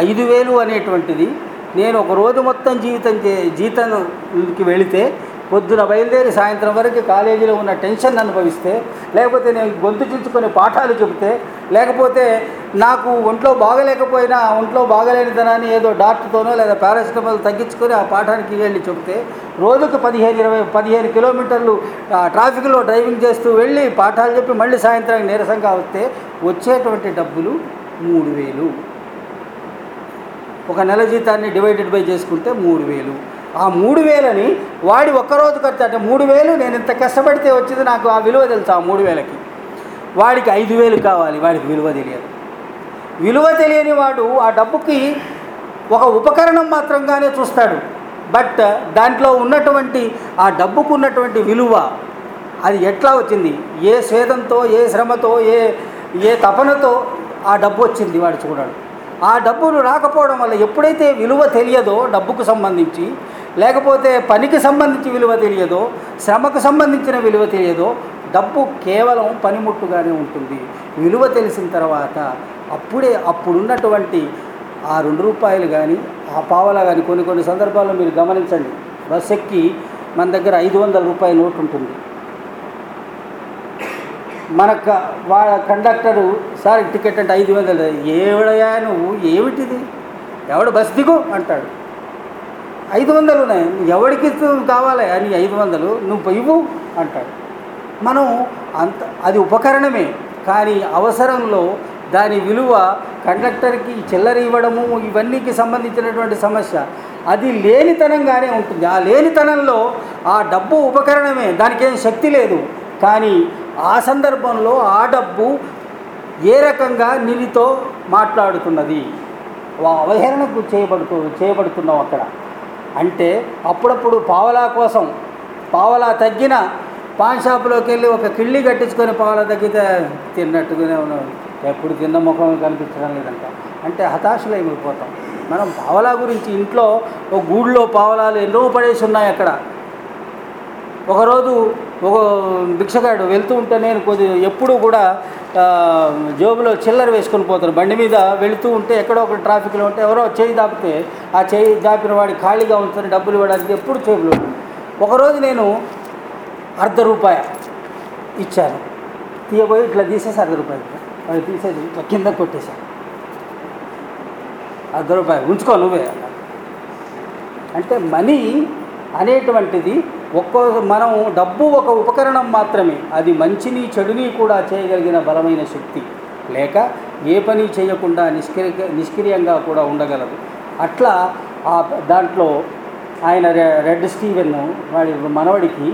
ఐదు వేలు అనేటువంటిది నేను ఒక రోజు మొత్తం జీవితం జీతంకి వెళితే పొద్దున బయలుదేరి సాయంత్రం వరకు కాలేజీలో ఉన్న టెన్షన్ అనుభవిస్తే లేకపోతే నేను గొంతు చించుకొని పాఠాలు చెబితే లేకపోతే నాకు ఒంట్లో బాగలేకపోయినా ఒంట్లో బాగలేని ధనాన్ని ఏదో డాక్టర్తోనో లేదా పారాసిటమాల్ తగ్గించుకొని ఆ పాఠానికి వెళ్ళి చెబితే రోజుకు పదిహేను ఇరవై పదిహేను కిలోమీటర్లు ట్రాఫిక్లో డ్రైవింగ్ చేస్తూ వెళ్ళి పాఠాలు చెప్పి మళ్ళీ సాయంత్రానికి నీరసంగా వస్తే వచ్చేటువంటి డబ్బులు మూడు వేలు. ఒక నెల జీతాన్ని డివైడెడ్ బై చేసుకుంటే మూడు వేలు. ఆ మూడు వేలని వాడి ఒక్కరోజు ఖర్చు అంటే మూడు వేలు నేను ఇంత కష్టపడితే వచ్చింది నాకు ఆ విలువ తెలుసు ఆ మూడు వేలకి. వాడికి ఐదు వేలు కావాలి వాడికి విలువ తెలియదు. విలువ తెలియని వాడు ఆ డబ్బుకి ఒక ఉపకరణం మాత్రంగానే చూస్తాడు. బట్ దాంట్లో ఉన్నటువంటి ఆ డబ్బుకు ఉన్నటువంటి విలువ అది ఎట్లా వచ్చింది? ఏ స్వేదంతో ఏ శ్రమతో ఏ ఏ తపనతో ఆ డబ్బు వచ్చింది వాడు చూడాడు. ఆ డబ్బులు రాకపోవడం వల్ల ఎప్పుడైతే విలువ తెలియదో డబ్బుకు సంబంధించి లేకపోతే పనికి సంబంధించి విలువ తెలియదో శ్రమకు సంబంధించిన విలువ తెలియదో డబ్బు కేవలం పనిముట్టుగానే ఉంటుంది. విలువ తెలిసిన తర్వాత అప్పుడే అప్పుడున్నటువంటి ఆ రెండు రూపాయలు కానీ ఆ పావలా కానీ కొన్ని కొన్ని సందర్భాల్లో మీరు గమనించండి. బస్ ఎక్కి మన దగ్గర ఐదు వందల రూపాయల నోటు ఉంటుంది మన క- వాళ్ళ కండక్టరు సార్ టికెట్ అంటే ఐదు వందలు ఏవిడయా నువ్వు? ఏమిటిది? ఎవడు బస్ దిగు? అంటాడు. ఐదు వందలు ఉన్నాయి. ఎవడికి కావాలి అని ఐదు వందలు. నువ్వు ఇవ్వు. అంటాడు. మనం అంత అది ఉపకరణమే. కానీ అవసరంలో దాని విలువ కండక్టర్కి చిల్లర ఇవ్వడము ఇవన్నీకి సంబంధించినటువంటి సమస్య అది లేనితనంగానే ఉంటుంది. ఆ లేనితనంలో ఆ డబ్బు ఉపకరణమే. దానికేం శక్తి లేదు. కానీ ఆ సందర్భంలో ఆ డబ్బు ఏ రకంగా నీతో మాట్లాడుతున్నది? వా- అవహేళనకు చేయబడుతు చేయబడుతున్నాం అక్కడ. అంటే అప్పుడప్పుడు పావలా కోసం పావలా తగ్గిన పాన్ షాపులోకి వెళ్ళి ఒక కిళ్ళి కట్టించుకొని పావలా తగ్గితే తిన్నట్టుగానే ఉన్నాం. ఎప్పుడు తిన్న ముఖం కనిపించడం లేదంట. అంటే హతాశలు అయిపోతాం మనం పావలా గురించి ఇంట్లో ఒక గూళ్ళో పావలాలు ఎన్నో పడేసి ఉన్నాయి అక్కడ. ఒకరోజు ఒక భిక్షగాడు వెళ్తూ ఉంటే నేను కొద్ది ఎప్పుడూ కూడా జోబులో జేబులో చిల్లర వేసుకొని పోతాను. బండి మీద వెళుతూ ఉంటే ఎక్కడో ఒక ట్రాఫిక్లో ఉంటే ఎవరో చేయి దాపితే ఆ చేయి దాపిన వాడి ఖాళీగా ఉంటుంది డబ్బులు ఇవ్వడానికి ఎప్పుడు జేబులో ఒకరోజు నేను అర్ధ రూపాయ ఇచ్చాను. తీయబోయి ఇట్లా తీసేసి అర్ధ రూపాయలు అది తీసేసి ఇట్లా కింద కొట్టేశాను. అర్ధ రూపాయలు ఉంచుకో నువ్వే అంటే మనీ అనేటువంటిది ఒక్కో మనం డబ్బు ఒక ఉపకరణం మాత్రమే. అది మంచిని చెడుని కూడా చేయగలిగిన బలమైన శక్తి. లేక ఏ పని చేయకుండా నిష్క్రియ నిష్క్రియంగా కూడా ఉండగలదు. అట్లా ఆ దాంట్లో ఆయన రె- రెడ్ స్టీవెన్ వాడి మనవడికి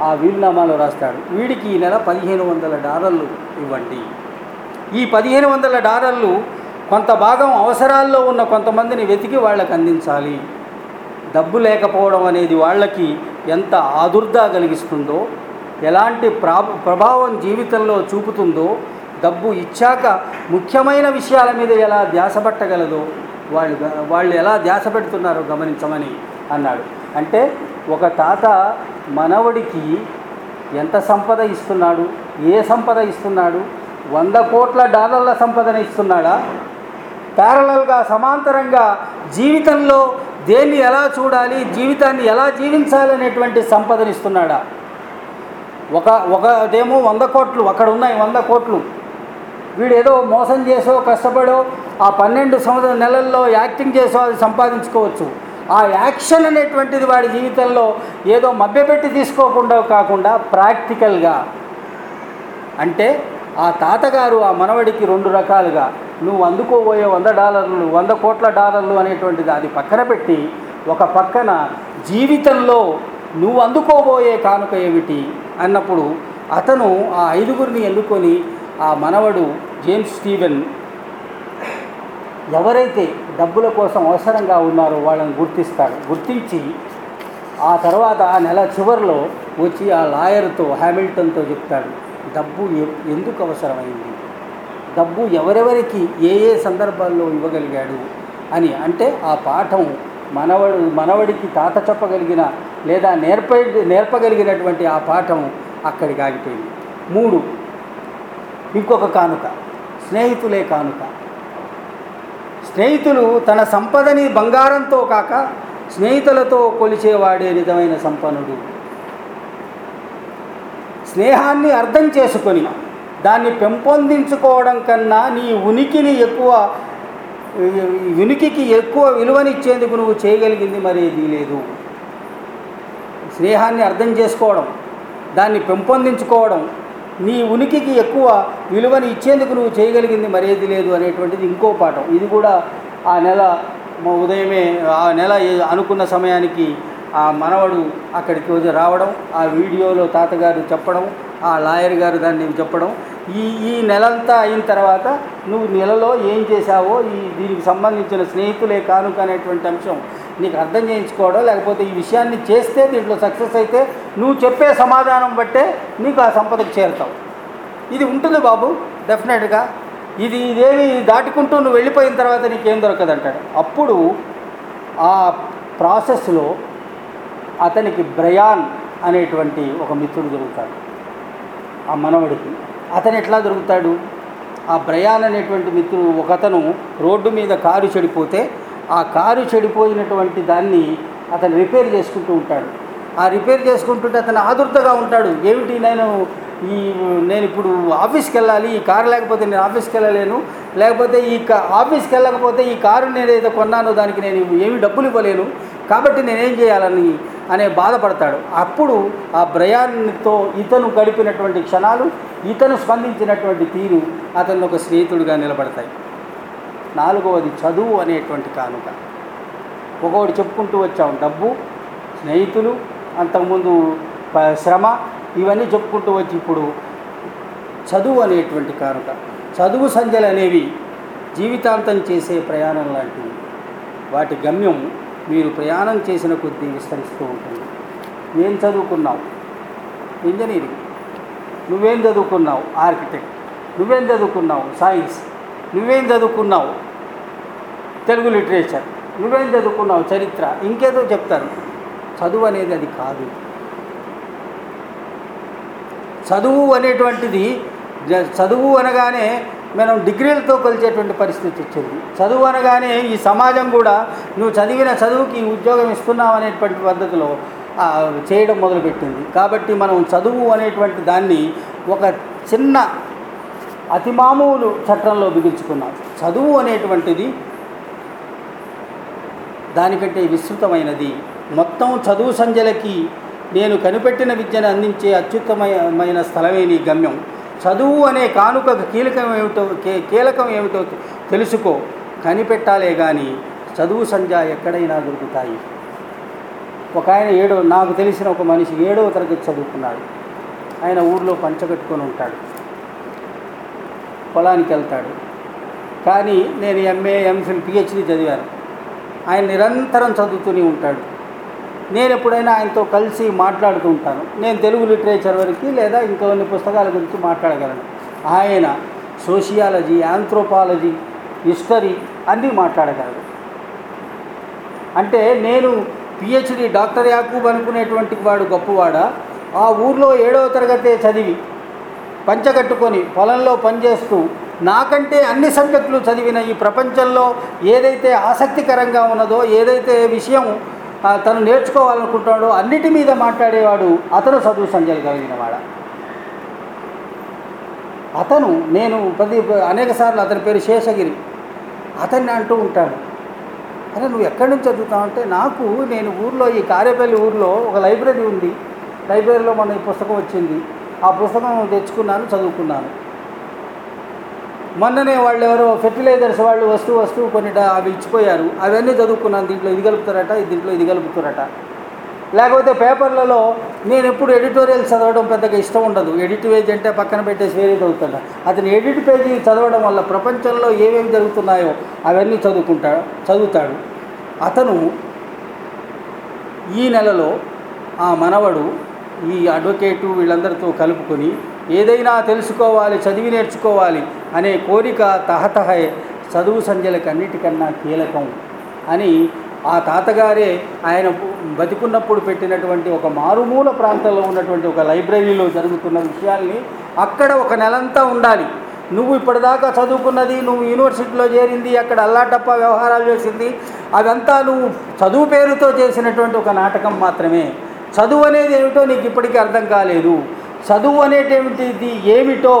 ఆ వీలునామాలో రాస్తాడు. వీడికి ఈ నెల పదిహేను వందల డాలర్లు ఇవ్వండి. ఈ పదిహేను వందల డాలర్లు కొంత భాగం అవసరాల్లో ఉన్న కొంతమందిని వెతికి వాళ్ళకి అందించాలి. డబ్బు లేకపోవడం అనేది వాళ్ళకి ఎంత ఆదుర్దా కలిగిస్తుందో ఎలాంటి ప్రా ప్రభావం జీవితంలో చూపుతుందో డబ్బు ఇచ్చాక ముఖ్యమైన విషయాల మీద ఎలా ధ్యాస పట్టగలదో వాళ్ళు వాళ్ళు ఎలా ధ్యాస పెడుతున్నారో గమనించమని అన్నాడు. అంటే ఒక తాత మనవడికి ఎంత సంపద ఇస్తున్నాడు ఏ సంపద ఇస్తున్నాడు వంద కోట్ల డాలర్ల సంపదన ఇస్తున్నాడా? ప్యారలల్గా సమాంతరంగా జీవితంలో దేన్ని ఎలా చూడాలి జీవితాన్ని ఎలా జీవించాలి అనేటువంటి సంపదనిస్తున్నాడా ఒక ఒకదేమో వంద కోట్లు అక్కడ ఉన్నాయి వంద కోట్లు. వీడు ఏదో మోసం చేసో కష్టపడో ఆ పన్నెండు సంవత్సరం నెలల్లో యాక్టింగ్ చేసో అది సంపాదించుకోవచ్చు. ఆ యాక్షన్ అనేటువంటిది వాడి జీవితంలో ఏదో మభ్యపెట్టి తీసుకోకుండా కాకుండా ప్రాక్టికల్గా. అంటే ఆ తాతగారు ఆ మనవడికి రెండు రకాలుగా. నువ్వు అందుకోబోయే వంద డాలర్లు వంద కోట్ల డాలర్లు అనేటువంటిది అది పక్కన పెట్టి ఒక పక్కన జీవితంలో నువ్వు అందుకోబోయే కానుక ఏమిటి అన్నప్పుడు అతను ఆ ఐదుగురిని ఎన్నుకొని ఆ మనవడు జేమ్స్ స్టీవెన్ ఎవరైతే డబ్బుల కోసం అవసరంగా ఉన్నారో వాళ్ళని గుర్తిస్తాడు. గుర్తించి ఆ తర్వాత ఆ నెల చివరిలో వచ్చి ఆ లాయర్తో హ్యామిల్టన్తో చెప్తాడు డబ్బు ఎందుకు అవసరమైంది? డబ్బు ఎవరెవరికి ఏ ఏ సందర్భాల్లో ఇవ్వగలిగాడు అని అంటే ఆ పాఠం మనవడు మనవడికి తాత చెప్పగలిగిన లేదా నేర్ప నేర్పగలిగినటువంటి ఆ పాఠం అక్కడికి ఆగిపోయింది. మూడు ఇంకొక కానుక స్నేహితులే కానుక. స్నేహితులు తన సంపదని బంగారంతో కాక స్నేహితులతో కొలిచేవాడే నిజమైన సంపన్నుడు. స్నేహాన్ని అర్థం చేసుకొని దాన్ని పెంపొందించుకోవడం కన్నా నీ ఉనికిని ఎక్కువ ఉనికికి ఎక్కువ విలువనిచ్చేందుకు నువ్వు చేయగలిగింది మరేది లేదు. స్నేహాన్ని అర్థం చేసుకోవడం దాన్ని పెంపొందించుకోవడం నీ ఉనికికి ఎక్కువ విలువని ఇచ్చేందుకు నువ్వు చేయగలిగింది మరేది లేదు అనేటువంటిది ఇంకో పాఠం. ఇది కూడా ఆ నెల ఉదయమే ఆ నెల ఏ- అనుకున్న సమయానికి ఆ మనవడు అక్కడికి రావడం ఆ వీడియోలో తాతగారు చెప్పడం ఆ లాయర్ గారు దాన్ని చెప్పడం ఈ ఈ నెలంతా అయిన తర్వాత నువ్వు నెలలో ఏం చేశావో ఈ దీనికి సంబంధించిన స్నేహితులే కానుక అనేటువంటి అంశం నీకు అర్థం చేయించుకోవడం లేకపోతే ఈ విషయాన్ని చేస్తే దీంట్లో సక్సెస్ అయితే నువ్వు చెప్పే సమాధానం బట్టే నీకు ఆ సంపదకు చేరుతావు. ఇది ఉంటుంది బాబు డెఫినెట్గా. ఇది ఇదేమి దాటుకుంటూ నువ్వు వెళ్ళిపోయిన తర్వాత నీకేం దొరకదంటాడు. అప్పుడు ఆ ప్రాసెస్లో అతనికి బ్రయాన్ అనేటువంటి ఒక మిత్రుడు దొరుకుతాడు. ఆ మనవడికి. అతను ఎట్లా దొరుకుతాడు? ఆ బ్రయాన్ అనేటువంటి మిత్రుడు ఒకతను రోడ్డు మీద కారు చెడిపోతే ఆ కారు చెడిపోయినటువంటి దాన్ని అతను రిపేర్ చేసుకుంటూ ఉంటాడు. ఆ రిపేర్ చేసుకుంటుంటే అతను ఆదుర్తగా ఉంటాడు. ఏమిటి నేను ఈ నేను ఇప్పుడు ఆఫీస్కి వెళ్ళాలి ఈ కారు లేకపోతే నేను ఆఫీస్కి వెళ్ళలేను లేకపోతే ఈ కా ఆఫీస్కి వెళ్ళకపోతే ఈ కారు నేను ఏదో కొన్నానో దానికి నేను ఏమి డబ్బులు ఇవ్వలేను కాబట్టి నేనేం చేయాలని అనే బాధపడతాడు. అప్పుడు ఆ బ్రయాన్తో ఇతను గడిపినటువంటి క్షణాలు ఇతను స్పందించినటువంటి తీరు అతను ఒక స్నేహితుడిగా నిలబడతాయి. నాలుగవది చదువు అనేటువంటి కానుక. ఒకటి చెప్పుకుంటూ వచ్చాం డబ్బు స్నేహితులు అంతకుముందు ప- శ్రమ ఇవన్నీ చెప్పుకుంటూ వచ్చి ఇప్పుడు చదువు అనేటువంటి కానుక. చదువు సంధ్యలు అనేవి జీవితాంతం చేసే ప్రయాణం లాంటివి. వాటి గమ్యం మీరు ప్రయాణం చేసిన కొద్దీ విస్తరిస్తూ ఉంటుంది. ఏం చదువుకున్నావు. ఇంజనీరింగ్. నువ్వేం చదువుకున్నావు? ఆర్కిటెక్ట్. నువ్వేం చదువుకున్నావు? సైన్స్. నువ్వేం చదువుకున్నావు? తెలుగు లిటరేచర్. నువ్వేం చదువుకున్నావు? చరిత్ర. ఇంకేదో చెప్తారు చదువు అనేది అది కాదు. చదువు అనేటువంటిది జ- చదువు అనగానే మనం డిగ్రీలతో కొలిచేటువంటి పరిస్థితి వచ్చింది. చదువు అనగానే ఈ సమాజం కూడా నువ్వు చదివిన చదువుకి ఉద్యోగం ఇస్తున్నావు అనేటువంటి పద్ధతిలో చేయడం మొదలుపెట్టింది. కాబట్టి మనం చదువు అనేటువంటి దాన్ని ఒక చిన్న అతి మామూలు చట్రంలో బిగించుకున్నాం. చదువు అనేటువంటిది దానికంటే విస్తృతమైనది. మొత్తం చదువు సంధ్యలకి నేను కనిపెట్టిన విద్యను అందించే అత్యుత్తమమైన స్థలమే నీ గమ్యం. చదువు అనే కానుక కీలకం ఏమిటో కీలకం ఏమిటో తెలుసుకో. కనిపెట్టాలే కానీ చదువు సంధ్య ఎక్కడైనా దొరుకుతాయి. ఒక ఆయన ఏడో నాకు తెలిసిన ఒక మనిషి ఏడవ తరగతి చదువుకున్నాడు. ఆయన ఊర్లో పంచగట్టుకొని ఉంటాడు. పొలానికి వెళ్తాడు. కానీ నేను ఎంఏ ఎంఫిల్ పిహెచ్డి చదివాను. ఆయన నిరంతరం చదువుతూనే ఉంటాడు. నేను ఎప్పుడైనా ఆయనతో కలిసి మాట్లాడుతూ ఉంటాను. నేను తెలుగు లిటరేచర్ వరకు లేదా ఇంకొన్ని పుస్తకాల గురించి మాట్లాడగలను. ఆయన సోషియాలజీ ఆంథ్రోపాలజీ హిస్టరీ అన్నీ మాట్లాడగలరు అంటే నేను పిహెచ్డి డాక్టర్ యాకూబ్ అనుకునేటువంటి వాడు గొప్పవాడా? ఆ ఊర్లో ఏడవ తరగతే చదివి పంచగట్టుకొని పొలంలో పనిచేస్తూ నాకంటే అన్ని సబ్జెక్టులు చదివిన ఈ ప్రపంచంలో ఏదైతే ఆసక్తికరంగా ఉన్నదో ఏదైతే విషయం తను నేర్చుకోవాలనుకుంటాడో అన్నిటి మీద మాట్లాడేవాడు అతను చదువు సంజయ్ కలిగినవాడ. అతను నేను ప్రతి అనేక సార్లు అతని పేరు శేషగిరి. అతన్ని అంటూ ఉంటాడు. అరే నువ్వు ఎక్కడి నుంచి చదువుతావు అంటే నాకు నేను ఊర్లో ఈ కారేపల్లి ఊర్లో ఒక లైబ్రరీ ఉంది. లైబ్రరీలో మన ఈ పుస్తకం వచ్చింది. ఆ పుస్తకం తెచ్చుకున్నాను చదువుకున్నాను. మొన్ననే వాళ్ళు ఎవరో ఫెర్టిలైజర్స్ వాళ్ళు వస్తూ వస్తూ కొన్ని అవి ఇచ్చిపోయారు. అవన్నీ చదువుకున్నాను. దీంట్లో ఇది కలుపుతారట ఇది దీంట్లో ఇది కలుపుతారట. లేకపోతే పేపర్లలో నేను ఎప్పుడు ఎడిటోరియల్ చదవడం పెద్దగా ఇష్టం ఉండదు. ఎడిట్ పేజ్ అంటే పక్కన పెట్టేసి వేరే చదువుతాడు అతను ఎడిట్ పేజీ చదవడం వల్ల ప్రపంచంలో ఏమేమి జరుగుతున్నాయో అవన్నీ చదువుకుంటా చదువుతాడు. అతను ఈ నెలలో ఆ మనవడు ఈ అడ్వకేటు వీళ్ళందరితో కలుపుకొని ఏదైనా తెలుసుకోవాలి చదివి నేర్చుకోవాలి అనే కోరిక తహతహే చదువు సంధ్యలకన్నిటికన్నా కీలకం అని ఆ తాతగారే ఆయన బతికున్నప్పుడు పెట్టినటువంటి ఒక మారుమూల ప్రాంతంలో ఉన్నటువంటి ఒక లైబ్రరీలో జరుగుతున్న విషయాల్ని అక్కడ ఒక నెలంతా ఉండాలి. నువ్వు ఇప్పటిదాకా చదువుకున్నది నువ్వు యూనివర్సిటీలో చేరింది అక్కడ అల్లాటప్ప వ్యవహారాలు చేసింది అదంతా నువ్వు చదువు పేరుతో చేసినటువంటి ఒక నాటకం మాత్రమే. చదువు అనేది ఏమిటో నీకు ఇప్పటికీ అర్థం కాలేదు. చదువు అనేటేమిటిది ఏమిటో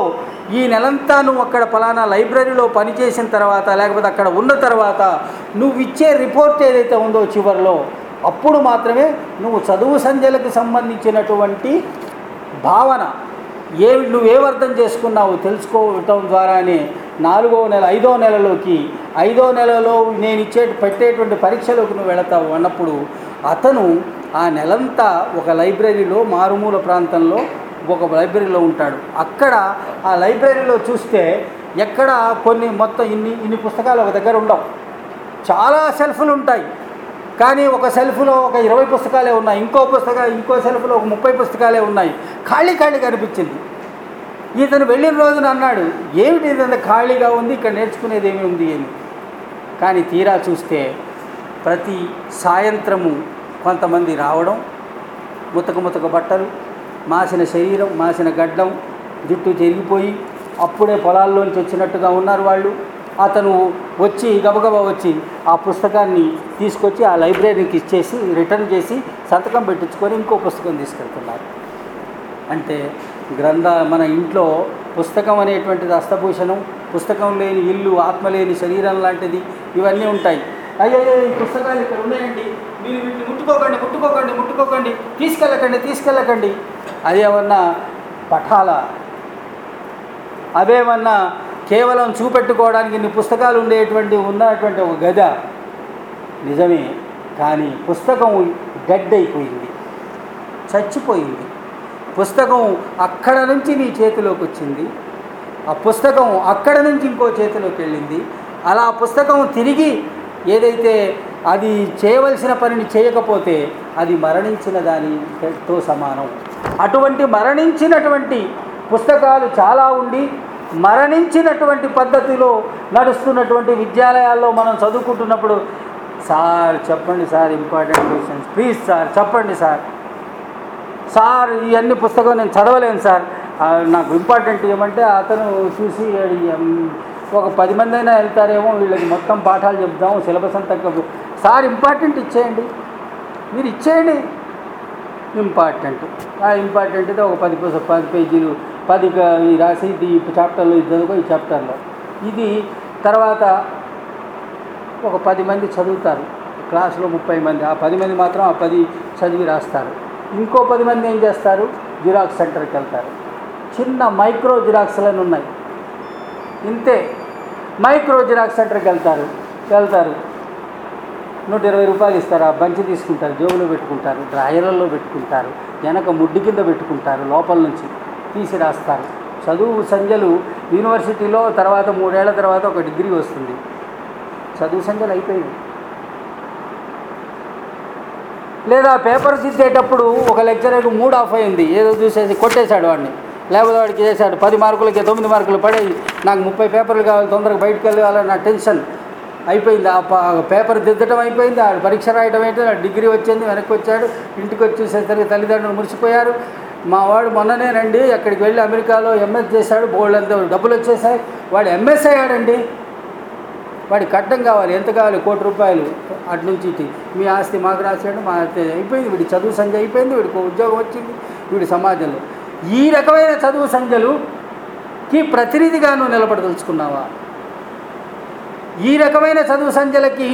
ఈ నెలంతా నువ్వు అక్కడ ఫలానా లైబ్రరీలో పనిచేసిన తర్వాత లేకపోతే అక్కడ ఉన్న తర్వాత నువ్వు ఇచ్చే రిపోర్ట్ ఏదైతే ఉందో చివరిలో అప్పుడు మాత్రమే నువ్వు చదువు సంధ్యలకు సంబంధించినటువంటి భావన ఏ నువ్వేమర్థం చేసుకున్నావు తెలుసుకోవటం ద్వారానే నాలుగో నెల ఐదో నెలలోకి ఐదో నెలలో నేను ఇచ్చే పెట్టేటువంటి పరీక్షలోకి నువ్వు వెళతావు అన్నప్పుడు అతను ఆ నెలంతా ఒక లైబ్రరీలో మారుమూల ప్రాంతంలో ఒక లైబ్రరీలో ఉంటాడు. అక్కడ ఆ లైబ్రరీలో చూస్తే ఎక్కడ కొన్ని మొత్తం ఇన్ని ఇన్ని పుస్తకాలు ఒక దగ్గర ఉండవు. చాలా సెల్ఫ్లు ఉంటాయి. కానీ ఒక సెల్ఫ్లో ఒక ఇరవై పుస్తకాలే ఉన్నాయి. ఇంకో పుస్తక ఇంకో సెల్ఫ్లో ఒక ముప్పై పుస్తకాలే ఉన్నాయి. ఖాళీ ఖాళీ కనిపించింది ఇతను వెళ్ళిన రోజున అన్నాడు ఏమిటి ఇదంతా ఖాళీగా ఉంది? ఇక్కడ నేర్చుకునేది ఏమి ఉంది? అని. కానీ తీరా చూస్తే ప్రతి సాయంత్రము కొంతమంది రావడం ముతక ముతక బట్టలు మాసిన శరీరం మాసిన గడ్డం జుట్టు చెరిగిపోయి అప్పుడే పొలాల్లోంచి వచ్చినట్టుగా ఉన్నారు వాళ్ళు. అతను వచ్చి గబగబా వచ్చి ఆ పుస్తకాన్ని తీసుకొచ్చి ఆ లైబ్రరీకి ఇచ్చేసి రిటర్న్ చేసి సంతకం పెట్టించుకొని ఇంకో పుస్తకం తీసుకెళ్తున్నారు. అంటే గ్రంథ మన ఇంట్లో పుస్తకం అనేటువంటిది అస్తభూషణం పుస్తకం లేని ఇల్లు ఆత్మ లేని శరీరం లాంటిది ఇవన్నీ ఉంటాయి. అయ్యో ఈ పుస్తకాలు ఇక్కడ ఉన్నాయండి. మీరు వీటిని ముట్టుకోకండి ముట్టుకోకండి ముట్టుకోకండి. తీసుకెళ్ళకండి తీసుకెళ్ళకండి. అదేమన్నా పఠాల? అవేమన్నా కేవలం చూపెట్టుకోవడానికి ఇన్ని పుస్తకాలు ఉండేటువంటి ఉన్నటువంటి ఒక గద? నిజమే కానీ పుస్తకం గడ్డైపోయింది చచ్చిపోయింది. పుస్తకం అక్కడ నుంచి నీ చేతిలోకి వచ్చింది ఆ పుస్తకం అక్కడ నుంచి ఇంకో చేతిలోకి వెళ్ళింది అలా ఆ పుస్తకం తిరిగి ఏదైతే అది చేయవలసిన పనిని చేయకపోతే అది మరణించిన దానితో సమానం. అటువంటి మరణించినటువంటి పుస్తకాలు చాలా ఉండి మరణించినటువంటి పద్ధతిలో నడుస్తున్నటువంటి విద్యాలయాల్లో మనం చదువుకుంటున్నప్పుడు సార్ చెప్పండి sir important questions. Please sir చెప్పండి సార్. సార్ ఇవన్నీ పుస్తకం నేను చదవలేను సార్. నాకు ఇంపార్టెంట్ ఏమంటే అతను చూసి ఒక పది మంది అయినా వెళ్తారేమో వీళ్ళకి మొత్తం పాఠాలు చెప్దాం సిలబస్ అంతా సార్ ఇంపార్టెంట్ ఇచ్చేయండి. మీరు ఇచ్చేయండి. ఇంపార్టెంట్ ఆ ఇంపార్టెంట్ అయితే ఒక పది పది పేజీలు పది రాసి ఇది ఈ చాప్టర్లో ఇది చదువుకో ఈ చాప్టర్లో ఇది తర్వాత ఒక పది మంది చదువుతారు. క్లాసులో ముప్పై మంది. ఆ పది మంది మాత్రం ఆ పది చదివి రాస్తారు. ఇంకో పది మంది ఏం చేస్తారు? జిరాక్స్ సెంటర్కి వెళ్తారు. చిన్న మైక్రో జిరాక్స్లని ఉన్నాయి. ఇంతే. మైక్రో జిరాక్స్ సెంటర్కి వెళ్తారు. వెళ్తారు. నూట ఇరవై రూపాయలు ఇస్తారు. ఆ బంచి తీసుకుంటారు. జేబులో పెట్టుకుంటారు. డ్రాయర్లలో పెట్టుకుంటారు. వెనక ముడ్డు కింద పెట్టుకుంటారు. లోపల నుంచి తీసి రాస్తారు. చదువు సంధ్యలు యూనివర్సిటీలో తర్వాత మూడేళ్ళ తర్వాత ఒక డిగ్రీ వస్తుంది. చదువు సంధ్యలు అయిపోయింది లేదా పేపర్ దిద్దేటప్పుడు ఒక లెక్చరర్కి మూడ్ ఆఫ్ అయింది. ఏదో చూసేసి కొట్టేశాడు వాడిని. లేకపోతే వాడికి చేశాడు. పది మార్కులకి తొమ్మిది మార్కులు పడేయి. నాకు ముప్పై పేపర్లు కావాలి తొందరగా బయటకు వెళ్ళాలని నా టెన్షన్. అయిపోయింది. ఆ పేపర్ దిద్దటం అయిపోయింది. ఆ పరీక్ష రాయడం అయితే డిగ్రీ వచ్చింది వెనక్కి వచ్చాడు ఇంటికి వచ్చేసరికి తల్లిదండ్రులు మురిసిపోయారు. మా వాడు మొన్ననేనండి అక్కడికి వెళ్ళి అమెరికాలో ఎంఎస్ చేశాడు బోల్డ్ అంతా డబ్బులు వచ్చేసాయి వాడు ఎంఎస్ అయ్యాడండి. వాడి కట్టం కావాలి ఎంత కావాలి? కోటి రూపాయలు అటు నుంచి ఇటు. మీ ఆస్తి మాకు రాసేయండి మా ఆస్తి అయిపోయింది. వీడి చదువు సంధ్య అయిపోయింది వీడికి ఉద్యోగం వచ్చింది వీడి సమాజంలో. ఈ రకమైన చదువు సంధ్యలుకి ప్రతినిధిగా నువ్వు నిలబడదలుచుకున్నావా? ఈ రకమైన చదువు సంధ్యలకి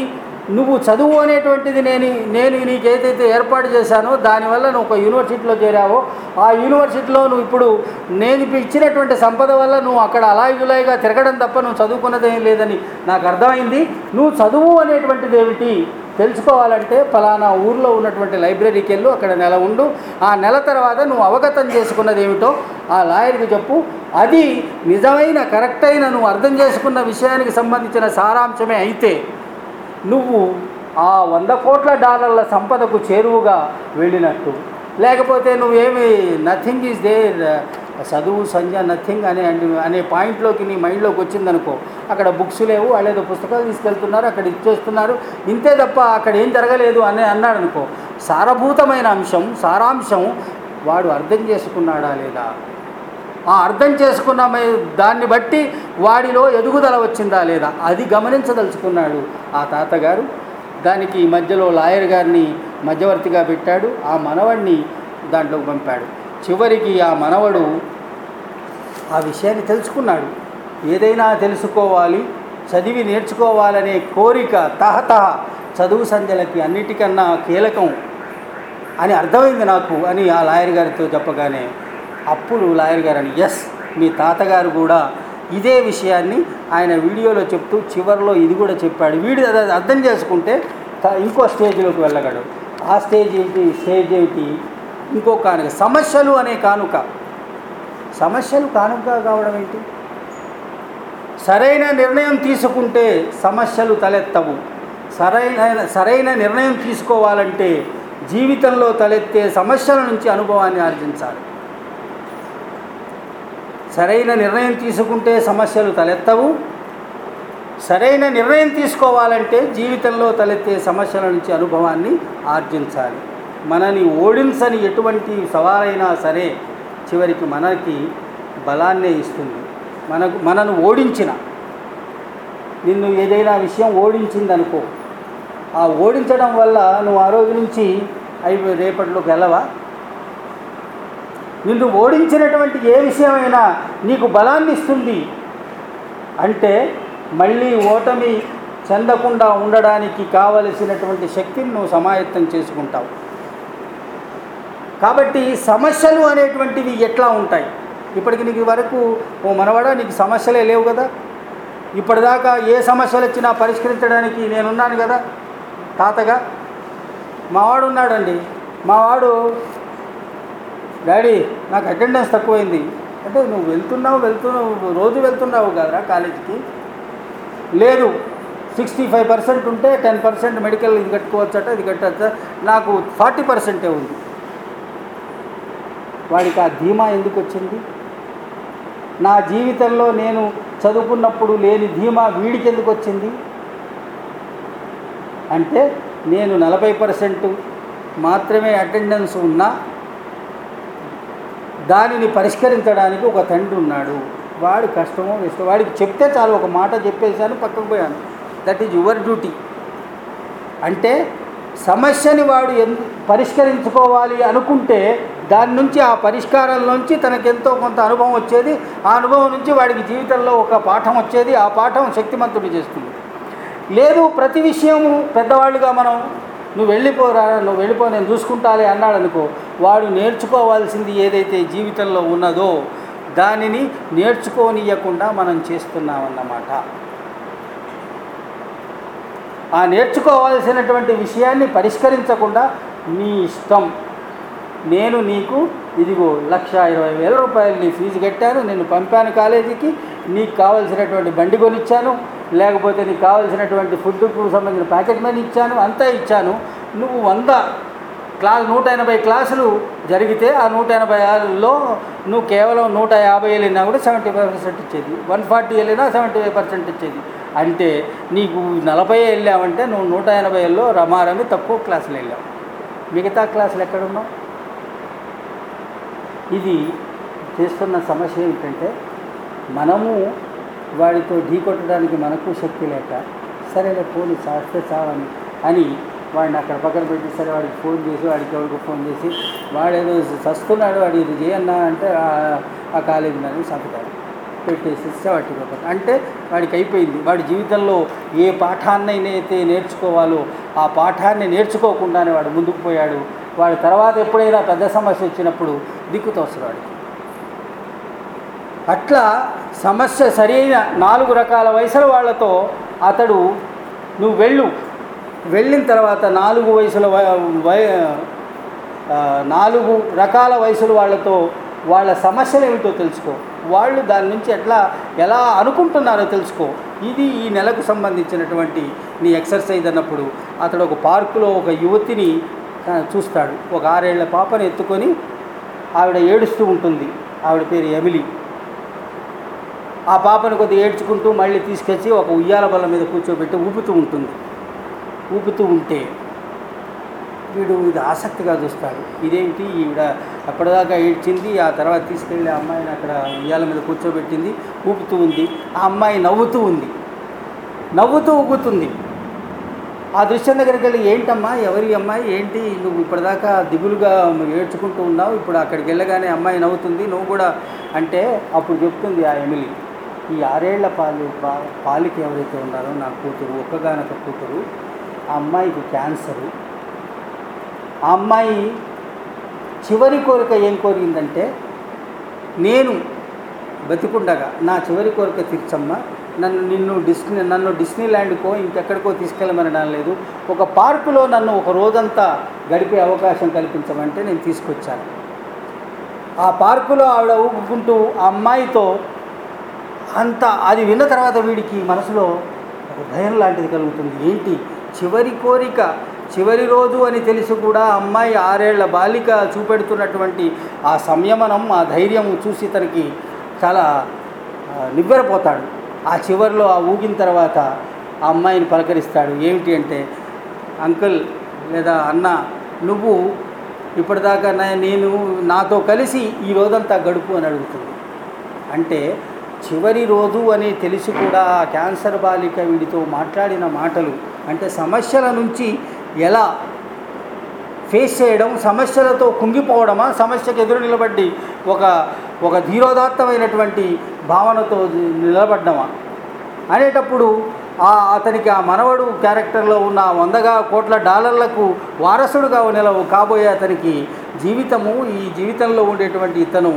నువ్వు చదువు అనేటువంటిది నేను నేను నీకు ఏదైతే ఏర్పాటు చేశానో దానివల్ల నువ్వు ఒక యూనివర్సిటీలో చేరావో ఆ యూనివర్సిటీలో నువ్వు ఇప్పుడు నేను ఇచ్చినటువంటి సంపద వల్ల నువ్వు అక్కడ అలాయులాయిగా తిరగడం తప్ప నువ్వు చదువుకున్నదేం లేదని నాకు అర్థమైంది. నువ్వు చదువు అనేటువంటిది ఏమిటి? తెలుసుకోవాలంటే ఫలానా ఊర్లో ఉన్నటువంటి లైబ్రరీకి వెళ్ళు అక్కడ నెల ఉండు. ఆ నెల తర్వాత నువ్వు అవగతం చేసుకున్నది ఏమిటో ఆ లాయర్కి చెప్పు. అది నిజమైన కరెక్ట్ అయిన నువ్వు అర్థం చేసుకున్న విషయానికి సంబంధించిన సారాంశమే అయితే నువ్వు ఆ వంద కోట్ల డాలర్ల సంపదకు చేరువుగా వెళ్ళినట్టు. లేకపోతే నువ్వేమి నథింగ్ ఈజ్ దేర్ చదువు సంధ్య నథింగ్ అనే అనే పాయింట్లోకి నీ మైండ్లోకి వచ్చిందనుకో అక్కడ బుక్స్ లేవు వాళ్ళు పుస్తకాలు తీసుకెళ్తున్నారు అక్కడ ఇచ్చేస్తున్నారు ఇంతే తప్ప అక్కడ ఏం జరగలేదు అని అన్నాడు అనుకో సారభూతమైన అంశం సారాంశం వాడు అర్థం చేసుకున్నాడా లేదా? ఆ అర్థం చేసుకున్న మే- దాన్ని బట్టి వాడిలో ఎదుగుదల వచ్చిందా లేదా? అది గమనించదలుచుకున్నాడు ఆ తాతగారు. దానికి ఈ మధ్యలో లాయర్ గారిని మధ్యవర్తిగా పెట్టాడు ఆ మనవడిని దాంట్లోకి పంపాడు. చివరికి ఆ మనవడు ఆ విషయాన్ని తెలుసుకున్నాడు. ఏదైనా తెలుసుకోవాలి చదివి నేర్చుకోవాలనే కోరిక తహతహ చదువు సంధ్యలకి అన్నిటికన్నా కీలకం అని అర్థమైంది నాకు అని ఆ లాయర్ గారితో చెప్పగానే అప్పుడు లాయర్ గారు అని ఎస్ మీ తాతగారు కూడా ఇదే విషయాన్ని ఆయన వీడియోలో చెప్తూ చివరిలో ఇది కూడా చెప్పాడు. వీడు అర్థం చేసుకుంటే త- ఇంకో స్టేజ్లోకి వెళ్ళగలడు. ఆ స్టేజ్ ఏంటి? స్టేజ్ ఏమిటి? ఇంకో కానుక. సమస్యలు అనే కానుక. సమస్యలు కానుక కావడం ఏంటి? సరైన నిర్ణయం తీసుకుంటే సమస్యలు తలెత్తవు. సరైన సరైన నిర్ణయం తీసుకోవాలంటే జీవితంలో తలెత్తే సమస్యల నుంచి అనుభవాన్ని ఆర్జించాలి. సరైన నిర్ణయం తీసుకుంటే సమస్యలు తలెత్తవు. సరైన నిర్ణయం తీసుకోవాలంటే జీవితంలో తలెత్తే సమస్యల నుంచి అనుభవాన్ని ఆర్జించాలి. మనని ఓడించని ఎటువంటి సవాలైనా సరే చివరికి మనకి బలాన్నే ఇస్తుంది. మనకు మనను ఓడించిన నిన్ను ఏదైనా విషయం ఓడించిందనుకో ఆ ఓడించడం వల్ల నువ్వు ఆ రోజు నుంచి అవి రేపట్లో గెలవా? నిన్ను ఓడించినటువంటి ఏ విషయమైనా నీకు బలాన్ని ఇస్తుంది అంటే మళ్ళీ ఓటమి చెందకుండా ఉండడానికి కావలసినటువంటి శక్తిని నువ్వు సమాయత్తం చేసుకుంటావు. కాబట్టి సమస్యలు అనేటువంటివి ఎట్లా ఉంటాయి? ఇప్పటికి నీకు వరకు ఓ మనవాడ నీకు సమస్యలే లేవు కదా? ఇప్పటిదాకా ఏ సమస్యలు వచ్చినా పరిష్కరించడానికి నేనున్నాను కదా? తాతగా? మావాడు ఉన్నాడండి. మావాడు డాడీ నాకు అటెండెన్స్ తక్కువైంది. అంటే నువ్వు వెళ్తున్నావు వెళ్తున్నావు రోజు వెళ్తున్నావు కదరా కాలేజీకి? లేదు. సిక్స్టీ ఫైవ్ పర్సెంట్ ఉంటే టెన్ పర్సెంట్ మెడికల్ ఇది కట్టుకోవచ్చట ఇది కట్టచ్చా. నాకు ఫార్టీ పర్సెంటే ఉంది. వాడికి ఆ ధీమా ఎందుకు వచ్చింది? నా జీవితంలో నేను చదువుకున్నప్పుడు లేని ధీమా వీడికి ఎందుకు వచ్చింది? అంటే నేను నలభై పర్సెంట్ మాత్రమే అటెండెన్స్ ఉన్నా దానిని పరిష్కరించడానికి ఒక తండ్రి ఉన్నాడు. వాడి కష్టమో ఇష్టం వాడికి చెప్తే చాలు ఒక మాట చెప్పేశాను పక్కకు పోయాను. దట్ ఈజ్ యువర్ డ్యూటీ అంటే సమస్యని వాడు ఎందు పరిష్కరించుకోవాలి అనుకుంటే దాని నుంచి ఆ పరిష్కారం నుంచి తనకెంతో కొంత అనుభవం వచ్చేది. ఆ అనుభవం నుంచి వాడికి జీవితంలో ఒక పాఠం వచ్చేది. ఆ పాఠం శక్తిమంతుడు చేస్తుంది. లేదు ప్రతి విషయము పెద్దవాళ్ళుగా మనం నువ్వు వెళ్ళిపోరా నువ్వు వెళ్ళిపో నేను చూసుకుంటాలే అన్నాడు అనుకో వాడు నేర్చుకోవాల్సింది ఏదైతే జీవితంలో ఉన్నదో దానిని నేర్చుకోనియకుండా మనం చేస్తున్నామన్నమాట. ఆ నేర్చుకోవాల్సినటువంటి విషయాన్ని పరిష్కరించకుండా నీ ఇష్టం నేను నీకు ఇదిగో లక్ష ఇరవై వేల రూపాయలు నీ ఫీజు కట్టాను నేను పంపాను కాలేజీకి నీకు కావలసినటువంటి బండి కొనిచ్చాను లేకపోతే నీకు కావలసినటువంటి ఫుడ్కు సంబంధించిన ప్యాకెట్ మనీ ఇచ్చాను అంతా ఇచ్చాను. నువ్వు వంద క్లాస్ నూట ఎనభై క్లాసులు జరిగితే ఆ నూట ఎనభై ఆరులో నువ్వు కేవలం నూట యాభై వెళ్ళినా కూడా సెవెంటీ ఫైవ్ పర్సెంట్ ఇచ్చేది. వన్ ఫార్టీ వెళ్ళినా సెవెంటీ ఫైవ్ పర్సెంట్ ఇచ్చేది. అంటే నీకు నలభై వెళ్ళావంటే నువ్వు నూట ఎనభైలో రమారమి తక్కువ క్లాసులు వెళ్ళావు. మిగతా క్లాసులు ఎక్కడున్నావు ఇది చేస్తున్న సమస్య ఏమిటంటే మనము వాడితో ఢీ కొట్టడానికి మనకు శక్తి లేక సరేలే పోనీ చాస్తే చావని అని వాడిని అక్కడ పక్కన పెట్టి సరే వాడికి ఫోన్ చేసి వాడికి ఎవరికి ఫోన్ చేసి వాడేదో చస్తున్నాడు వాడు ఇది చేయన్నా అంటే ఆ- కాలేజీ దాన్ని చంపుతాడు. పెట్టేసి పట్టుకోతాడు అంటే వాడికి అయిపోయింది. వాడి జీవితంలో ఏ పాఠాన్నైనా అయితే నేర్చుకోవాలో ఆ పాఠాన్ని నేర్చుకోకుండానే వాడు ముందుకు పోయాడు. వాడి తర్వాత ఎప్పుడైనా పెద్ద సమస్య వచ్చినప్పుడు దిక్కు అట్లా సమస్య సరైన నాలుగు రకాల వయసుల వాళ్ళతో అతడు నువ్వు వెళ్ళు. వెళ్ళిన తర్వాత నాలుగు వయసుల నాలుగు రకాల వయసుల వాళ్ళతో వాళ్ళ సమస్యలు ఏమిటో తెలుసుకో. వాళ్ళు దాని నుంచి ఎట్లా ఎలా అనుకుంటున్నారో తెలుసుకో. ఇది ఈ నెలకు సంబంధించినటువంటి నీ ఎక్సర్సైజ్ అన్నప్పుడు అతడు ఒక పార్కులో ఒక యువతిని చూస్తాడు. ఒక ఆరేళ్ళ పాపని ఎత్తుకొని ఆవిడ ఏడుస్తూ ఉంటుంది. ఆవిడ పేరు ఎమిలి. ఆ పాపను కొద్దిగా ఏడ్చుకుంటూ మళ్ళీ తీసుకొచ్చి ఒక ఉయ్యాల బల్ల మీద కూర్చోబెట్టి ఊపుతూ ఉంటుంది. ఊపుతూ ఉంటే వీడు ఇది ఆసక్తిగా చూస్తాడు. ఇదేంటి? ఈవిడ అప్పటిదాకా ఏడ్చింది. ఆ తర్వాత తీసుకెళ్ళి అమ్మాయిని అక్కడ ఉయ్యాల మీద కూర్చోబెట్టింది. ఊపుతూ ఉంది. ఆ అమ్మాయి నవ్వుతూ ఉంది. నవ్వుతూ ఊగుతుంది. ఆ దృశ్యం దగ్గరికి వెళ్ళి ఏంటమ్మా ఎవరి అమ్మాయి ఏంటి? నువ్వు ఇప్పటిదాకా దిగులుగా ఏడ్చుకుంటూ ఉన్నావు. ఇప్పుడు అక్కడికి వెళ్ళగానే అమ్మాయి నవ్వుతుంది. నువ్వు కూడా అంటే అప్పుడు చెప్తుంది ఆ ఎమిలి ఈ ఆరేళ్ళ పాలు పా పాలికి ఎవరైతే ఉన్నారో నా కూతురు ఒక్కగానొక కూతురు ఆ అమ్మాయికి క్యాన్సరు. ఆ అమ్మాయి చివరి కోరిక ఏం కోరిందంటే నేను బతికుండగా నా చివరి కోరిక తీర్చమ్మా. నన్ను నిన్ను డిస్నీ నన్ను డిస్నీ ల్యాండ్కో ఇంకెక్కడికో తీసుకెళ్ళమనడం లేదు. ఒక పార్కులో నన్ను ఒక రోజంతా గడిపే అవకాశం కల్పించమంటే నేను తీసుకొచ్చాను. ఆ పార్కులో ఆవిడ ఊపుకుంటూ ఆ అమ్మాయితో అంత అది విన్న తర్వాత వీడికి మనసులో ఒక భయం లాంటిది కలుగుతుంది. ఏంటి? చివరి కోరిక చివరి రోజు అని తెలిసి కూడా అమ్మాయి ఆరేళ్ళ బాలిక చూపెడుతున్నటువంటి ఆ సంయమనం ఆ ధైర్యం చూసి తనకి చాలా నివ్వెరపోతాడు. ఆ చివరిలో ఆ ఊగిన తర్వాత ఆ అమ్మాయిని పలకరిస్తాడు. ఏమిటి అంటే అంకుల్ లేదా అన్న నువ్వు ఇప్పటిదాకా నేను నాతో కలిసి ఈ రోజంతా గడుపు అని అడుగుతుంది. అంటే చివరి రోజు అని తెలిసి కూడా ఆ క్యాన్సర్ బాలిక వీడితో మాట్లాడిన మాటలు అంటే సమస్యల నుంచి ఎలా ఫేస్ చేయడం సమస్యలతో కుంగిపోవడమా? సమస్యకు ఎదురు నిలబడి ఒక ఒక ధీరోదాత్తమైనటువంటి భావనతో నిలబడ్డమా? అనేటప్పుడు ఆ అతనికి ఆ మనవడు క్యారెక్టర్లో ఉన్న వందగా కోట్ల డాలర్లకు వారసుడుగా నిలవు కాబోయే అతనికి జీవితము ఈ జీవితంలో ఉండేటువంటి ఇతను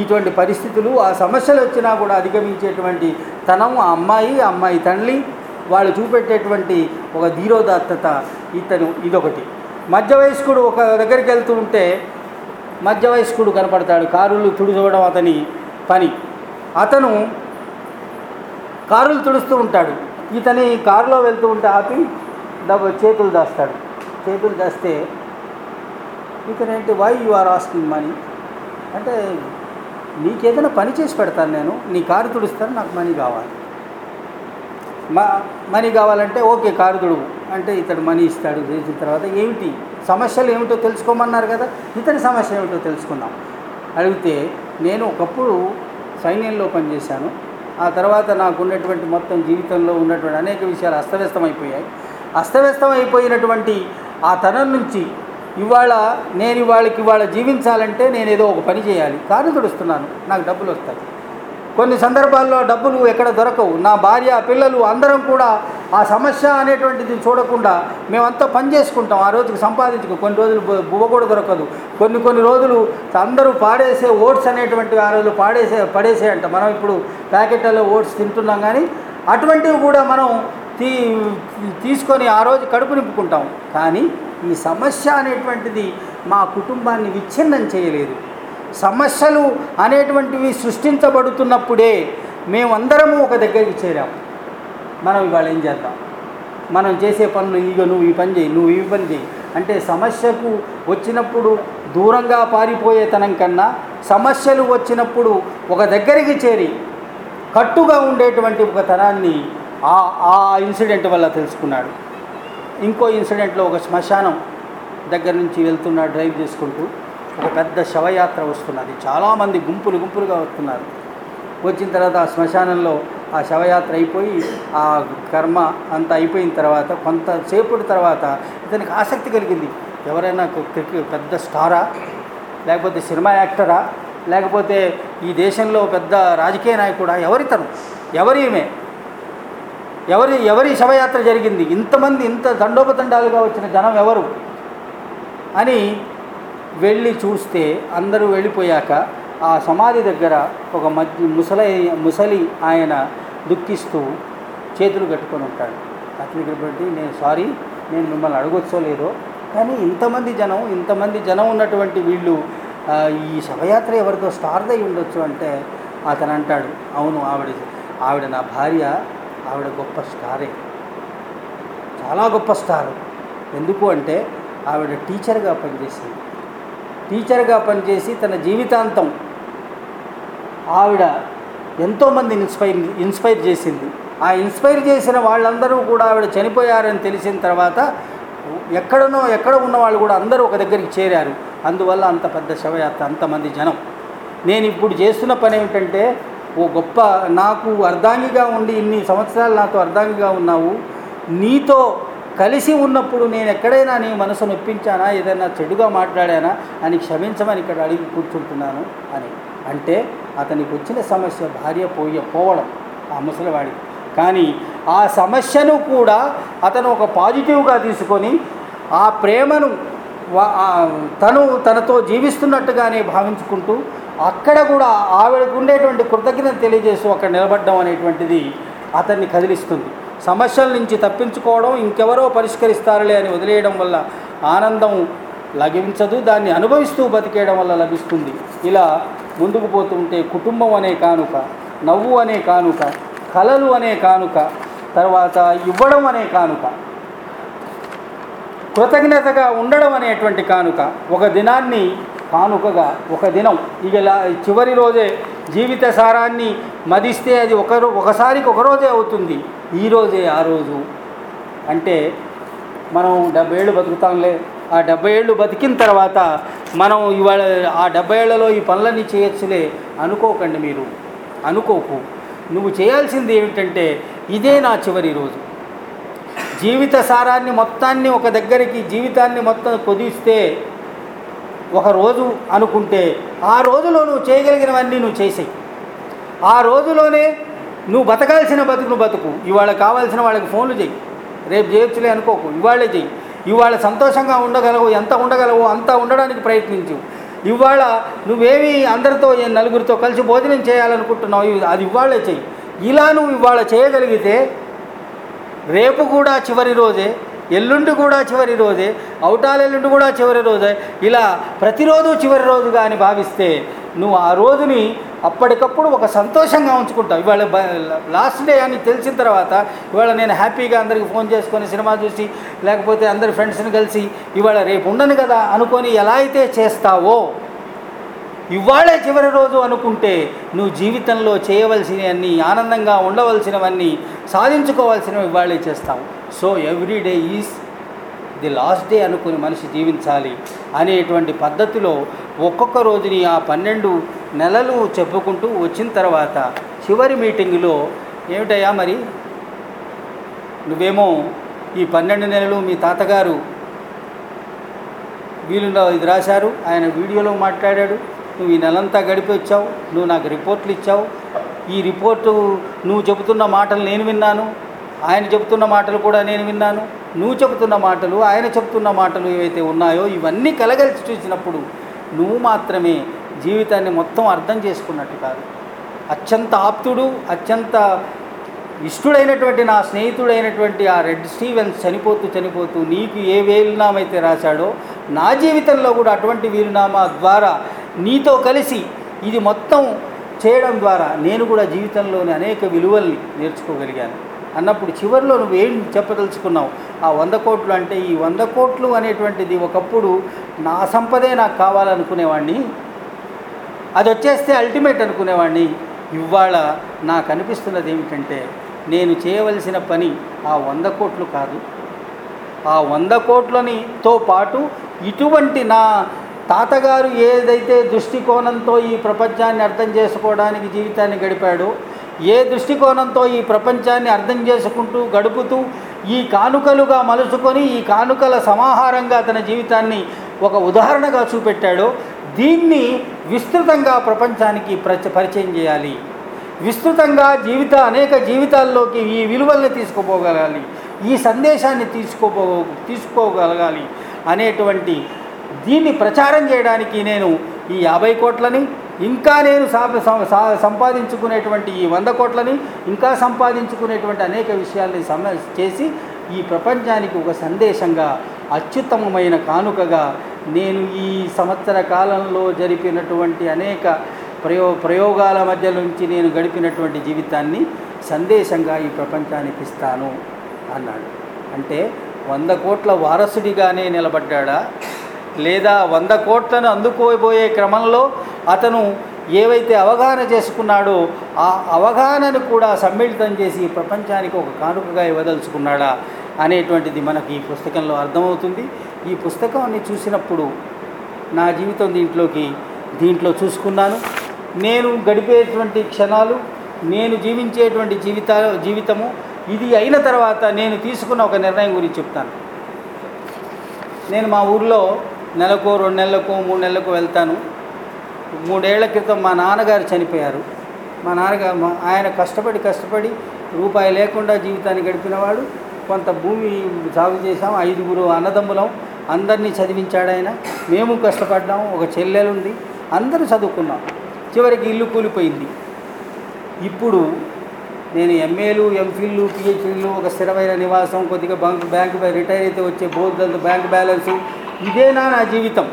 ఇటువంటి పరిస్థితులు ఆ సమస్యలు వచ్చినా కూడా అధిగమించేటువంటి తనం ఆ అమ్మాయి ఆ అమ్మాయి తండ్రి వాళ్ళు చూపెట్టేటువంటి ఒక ధీరోదాత్తత ఇతను ఇదొకటి. మధ్య వయస్కుడు ఒక దగ్గరికి వెళ్తూ ఉంటే మధ్య వయస్కుడు కనపడతాడు. కారులు తుడుచవడం అతని పని. అతను కారులు తుడుస్తూ ఉంటాడు. ఇతని కారులో వెళ్తూ ఉంటే ఆపి డబ్బు చేతులు దాస్తాడు. చేతులు దాస్తే ఇతనేంటి why you are asking money అంటే నీకేదైనా పని చేసి పెడతాను నేను. నీ కారు తుడుస్తాను నాకు మనీ కావాలి. మా మనీ కావాలంటే ఓకే కారు తుడువు. అంటే ఇతడు మనీ ఇస్తాడు చేసిన తర్వాత ఏమిటి? సమస్యలు ఏమిటో తెలుసుకోమన్నారు కదా? ఇతని సమస్య ఏమిటో తెలుసుకుందాం. అడిగితే నేను ఒకప్పుడు సైన్యంలో పనిచేశాను. ఆ తర్వాత నాకు ఉన్నటువంటి మొత్తం జీవితంలో ఉన్నటువంటి అనేక విషయాలు అస్తవ్యస్తమైపోయాయి. అస్తవ్యస్తం అయిపోయినటువంటి ఆ తనం నుంచి ఇవాళ నేను ఇవాళకి ఇవాళ జీవించాలంటే నేను ఏదో ఒక పని చేయాలి. కారు తుడుస్తున్నాను నాకు డబ్బులు వస్తాయి కొన్ని సందర్భాల్లో డబ్బులు ఎక్కడ దొరకవు. నా భార్య పిల్లలు అందరం కూడా ఆ సమస్య అనేటువంటిది చూడకుండా మేమంతా పని చేసుకుంటాం. ఆ రోజుకి సంపాదించుకో కొన్ని రోజులు బువ్వ కూడా దొరకదు. కొన్ని కొన్ని రోజులు అందరూ పాడేసే ఓట్స్ అనేటువంటివి ఆ రోజులు పాడేసే పడేసే అంట. మనం ఇప్పుడు ప్యాకెట్లలో ఓట్స్ తింటున్నాం కానీ అటువంటివి కూడా మనం తీ తీసుకొని ఆ రోజు కడుపు నింపుకుంటాం. కానీ ఈ సమస్య అనేటువంటిది మా కుటుంబాన్ని విచ్ఛిన్నం చేయలేదు. సమస్యలు అనేటువంటివి సృష్టించబడుతున్నప్పుడే మేమందరము ఒక దగ్గరికి చేరాము మనం ఇవాళ ఏం చేద్దాం? మనం చేసే పనులు ఇక నువ్వు ఈ పని చేయి నువ్వు ఈ పని చేయి. అంటే సమస్యకు వచ్చినప్పుడు దూరంగా పారిపోయేతనం కన్నా సమస్యలు వచ్చినప్పుడు ఒక దగ్గరికి చేరి కట్టుగా ఉండేటువంటి ఒక తనాన్ని ఆ ఆ ఇన్సిడెంట్ వల్ల తెలుసుకున్నాడు. ఇంకో ఇన్సిడెంట్లో ఒక శ్మశానం దగ్గర నుంచి వెళ్తున్నాడు డ్రైవ్ చేసుకుంటూ ఒక పెద్ద శవయాత్ర వస్తున్నది. చాలామంది గుంపులు గుంపులుగా వస్తున్నారు. వచ్చిన తర్వాత ఆ శ్మశానంలో ఆ శవయాత్ర అయిపోయి ఆ కర్మ అంతా అయిపోయిన తర్వాత కొంతసేపటి తర్వాత ఇతనికి ఆసక్తి కలిగింది. ఎవరైనా పెద్ద స్టారా? లేకపోతే సినిమా యాక్టరా? లేకపోతే ఈ దేశంలో పెద్ద రాజకీయ నాయకుడా? ఎవరితను? ఎవరి ఈమె ఎవరి ఎవరి శవయాత్ర జరిగింది? ఇంతమంది ఇంత దండోపదండాలుగా వచ్చిన జనం ఎవరు? అని వెళ్ళి చూస్తే అందరూ వెళ్ళిపోయాక ఆ సమాధి దగ్గర ఒక మధ్య ముసలి ముసలి ఆయన దుఃఖిస్తూ చేతులు కట్టుకొని ఉంటాడు. అతనికి బట్టి నేను సారీ నేను మిమ్మల్ని అడగొచ్చో లేదో కానీ ఇంతమంది జనం ఇంతమంది జనం ఉన్నటువంటి వీళ్ళు ఈ శవయాత్ర ఎవరితో స్టార్దై ఉండొచ్చు అంటే అతను అంటాడు. అవును ఆవిడ ఆవిడ నా భార్య ఆవిడ గొప్ప స్టారే. చాలా గొప్ప స్టార్. ఎందుకు అంటే ఆవిడ టీచర్గా పనిచేసింది. టీచర్గా పనిచేసి తన జీవితాంతం ఆవిడ ఎంతోమంది ఇన్స్పైర్ ఇన్స్పైర్ చేసింది. ఆ ఇన్స్పైర్ చేసిన వాళ్ళందరూ కూడా ఆవిడ చనిపోయారని తెలిసిన తర్వాత ఎక్కడనో ఎక్కడ ఉన్న వాళ్ళు కూడా అందరూ ఒక దగ్గరికి చేరారు. అందువల్ల అంత పెద్ద శవయాత్ర అంతమంది జనం. నేను ఇప్పుడు చేస్తున్న పని ఏమిటంటే ఓ గొప్ప నాకు అర్ధాంగిగా ఉండి ఇన్ని సంవత్సరాలు నాతో అర్ధాంగిగా ఉన్నావు. నీతో కలిసి ఉన్నప్పుడు నేను ఎక్కడైనా నీ మనసు నొప్పించానా? ఏదైనా చెడుగా మాట్లాడానా? అని క్షమించమని ఇక్కడ అడిగి కూర్చుంటున్నాను అని. అంటే అతనికి వచ్చిన సమస్య భార్య పోయ పోవడం ఆ ముసలివాడికి కానీ ఆ సమస్యను కూడా అతను ఒక పాజిటివ్గా తీసుకొని ఆ ప్రేమను తను తనతో జీవిస్తున్నట్టుగానే భావించుకుంటూ అక్కడ కూడా ఆవిడకు ఉండేటువంటి కృతజ్ఞత తెలియజేస్తూ అక్కడ నిలబడడం అనేటువంటిది అతన్ని కదిలిస్తుంది. సమస్యల నుంచి తప్పించుకోవడం ఇంకెవరో పరిష్కరిస్తారులే అని వదిలేయడం వల్ల ఆనందం లభించదు దాన్ని అనుభవిస్తూ బతికేయడం వల్ల లభిస్తుంది. ఇలా ముందుకు పోతుంటే కుటుంబం అనే కానుక నవ్వు అనే కానుక కలలు అనే కానుక తర్వాత ఇవ్వడం అనే కానుక కృతజ్ఞతగా ఉండడం అనేటువంటి కానుక ఒక దినాన్ని కానుకగా ఒక దినం. ఇక చివరి రోజే జీవిత సారాన్ని మదిస్తే అది ఒకరు ఒకసారికి ఒకరోజే అవుతుంది. ఈరోజే ఆ రోజు. అంటే మనం డెబ్బై ఏళ్ళు బతుకుతాంలే. ఆ డెబ్బై ఏళ్ళు బతికిన తర్వాత మనం ఇవాళ ఆ డెబ్బై ఏళ్ళలో ఈ పనులన్నీ చేయొచ్చులే అనుకోకండి మీరు. అనుకోకు. నువ్వు చేయాల్సింది ఏమిటంటే ఇదే నా చివరి రోజు. జీవిత సారాన్ని మొత్తాన్ని ఒక దగ్గరికి జీవితాన్ని మొత్తం పొదిస్తే ఒక రోజు అనుకుంటే ఆ రోజులో నువ్వు చేయగలిగినవన్నీ నువ్వు చేసేయి. ఆ రోజులోనే నువ్వు బతకాల్సిన బతుకు నువ్వు బతుకు. ఇవాళ కావాల్సిన వాళ్ళకి ఫోన్లు చెయ్యి. రేపు చేయొచ్చులే అనుకోకు. ఇవాళే చెయ్యి. ఇవాళ సంతోషంగా ఉండగలవు ఎంత ఉండగలవు అంత ఉండడానికి ప్రయత్నించు. ఇవాళ నువ్వేమి అందరితో ఏ నలుగురితో కలిసి భోజనం చేయాలనుకుంటున్నావు అది ఇవాళే చెయ్యి. ఇలా నువ్వు ఇవాళ చేయగలిగితే రేపు కూడా చివరి రోజే ఎల్లుండి కూడా చివరి రోజే అవుటాలెల్లుండి కూడా చివరి రోజే ఇలా ప్రతిరోజు చివరి రోజుగా అని భావిస్తే నువ్వు ఆ రోజుని అప్పటికప్పుడు ఒక సంతోషంగా ఉంచుకుంటాం. ఇవాళ లాస్ట్ డే అని తెలిసిన తర్వాత ఇవాళ నేను హ్యాపీగా అందరికి ఫోన్ చేసుకొని సినిమా చూసి లేకపోతే అందరి ఫ్రెండ్స్ని కలిసి ఇవాళ రేపు ఉండను కదా అనుకొని ఎలా అయితే చేస్తావో ఇవాళే చివరి రోజు అనుకుంటే నువ్వు జీవితంలో చేయవలసినవన్నీ ఆనందంగా ఉండవలసినవన్నీ సాధించుకోవాల్సినవి ఇవాళే చేస్తావు. So every day is the last day అనుకుని మనిషి జీవించాలి అనేటువంటి పద్ధతిలో ఒక్కొక్క రోజుని ఆ పన్నెండు నెలలు చెప్పుకుంటూ వచ్చిన తర్వాత చివరి మీటింగులో ఏమిటయ్యా మరి? నువ్వేమో ఈ పన్నెండు నెలలు మీ తాతగారు వీలులో ఇది రాశారు ఆయన వీడియోలో మాట్లాడాడు నువ్వు ఈ నెలంతా గడిపి వచ్చావు నువ్వు నాకు రిపోర్ట్లు ఇచ్చావు ఈ రిపోర్టు నువ్వు చెబుతున్న మాటలు నేను విన్నాను ఆయన చెబుతున్న మాటలు కూడా నేను విన్నాను నువ్వు చెబుతున్న మాటలు ఆయన చెబుతున్న మాటలు ఏవైతే ఉన్నాయో ఇవన్నీ కలగలిసి చూసినప్పుడు నువ్వు మాత్రమే జీవితాన్ని మొత్తం అర్థం చేసుకున్నట్టు కాదు. అత్యంత ఆప్తుడు అత్యంత ఇష్టడైనటువంటి నా స్నేహితుడైనటువంటి ఆ రెడ్ స్టీవెన్స్ చనిపోతూ చనిపోతూ నీకు ఏ వీలునామైతే రాశాడో నా జీవితంలో కూడా అటువంటి వీలునామా ద్వారా నీతో కలిసి ఇది మొత్తం చేయడం ద్వారా నేను కూడా జీవితంలోని అనేక విలువల్ని నేర్చుకోగలిగాను. అన్నప్పుడు చివరిలో నువ్వు ఏం చెప్పదలుచుకున్నావు? ఆ వంద కోట్లు అంటే ఈ వంద కోట్లు అనేటువంటిది ఒకప్పుడు నా సంపదే నాకు కావాలనుకునేవాడిని అది వచ్చేస్తే అల్టిమేట్ అనుకునేవాడిని ఇవాళ నాకు అనిపిస్తున్నది ఏమిటంటే నేను చేయవలసిన పని ఆ వంద కోట్లు కాదు. ఆ వంద కోట్లనితో పాటు ఇటువంటి నా తాతగారు ఏదైతే దృష్టికోణంతో ఈ ప్రపంచాన్ని అర్థం చేసుకోవడానికి జీవితాన్ని గడిపాడో ఏ దృష్టికోణంతో ఈ ప్రపంచాన్ని అర్థం చేసుకుంటూ గడుపుతూ ఈ కానుకలుగా మలుచుకొని ఈ కానుకల సమాహారంగా తన జీవితాన్ని ఒక ఉదాహరణగా చూపెట్టాడో దీన్ని విస్తృతంగా ప్రపంచానికి ప్రచ పరిచయం చేయాలి. విస్తృతంగా జీవిత అనేక జీవితాల్లోకి ఈ విలువల్ని తీసుకుపోగలగాలి ఈ సందేశాన్ని తీసుకోపో తీసుకోగలగాలి అనేటువంటి దీన్ని ప్రచారం చేయడానికి నేను ఈ యాభై కోట్లని ఇంకా నేను సా- సా- సంపాదించుకునేటువంటి ఈ వంద కోట్లని ఇంకా సంపాదించుకునేటువంటి అనేక విషయాల్ని సమ చేసి ఈ ప్రపంచానికి ఒక సందేశంగా అత్యుత్తమమైన కానుకగా నేను ఈ సంవత్సర కాలంలో జరిపినటువంటి అనేక ప్రయో ప్రయోగాల మధ్య నుంచి నేను గడిపినటువంటి జీవితాన్ని సందేశంగా ఈ ప్రపంచానికి ఇస్తాను అన్నాడు. అంటే వంద కోట్ల వారసుడిగానే నిలబడ్డాడా? లేదా వంద కోట్లను అందుకోబోయే క్రమంలో అతను ఏవైతే అవగాహన చేసుకున్నాడో ఆ అవగాహనను కూడా సమ్మిళితం చేసి ప్రపంచానికి ఒక కానుకగా ఇవ్వదలుచుకున్నాడా అనేటువంటిది మనకు ఈ పుస్తకంలో అర్థమవుతుంది. ఈ పుస్తకాన్ని చూసినప్పుడు నా జీవితం దీంట్లోకి దీంట్లో చూసుకున్నాను. నేను గడిపేటువంటి క్షణాలు నేను జీవించేటువంటి జీవిత జీవితము ఇది అయిన తర్వాత నేను తీసుకున్న ఒక నిర్ణయం గురించి చెప్తాను. నేను మా ఊర్లో నెలకో రెండు నెలలకో మూడు నెలలకు వెళ్తాను. మూడేళ్ళ క్రితం మా నాన్నగారు చనిపోయారు. మా నాన్నగారు ఆయన కష్టపడి కష్టపడి రూపాయి లేకుండా జీవితాన్ని గడిపినవాడు. కొంత భూమి సాగు చేసాం ఐదుగురు అన్నదమ్ములం. అందరినీ చదివించాడు ఆయన. మేము కష్టపడ్డాం. ఒక చెల్లెలు ఉంది అందరూ చదువుకున్నాం. చివరికి ఇల్లు కూలిపోయింది. ఇప్పుడు నేను ఎంఏలు ఎంఫిల్లు పిహెచ్డీలు ఒక స్థిరమైన నివాసం కొద్దిగా బంక్ బ్యాంక్ రిటైర్ అయితే వచ్చే బోర్డు బ్యాంక్ బ్యాలెన్సు. ఇదేనా నా జీవితం.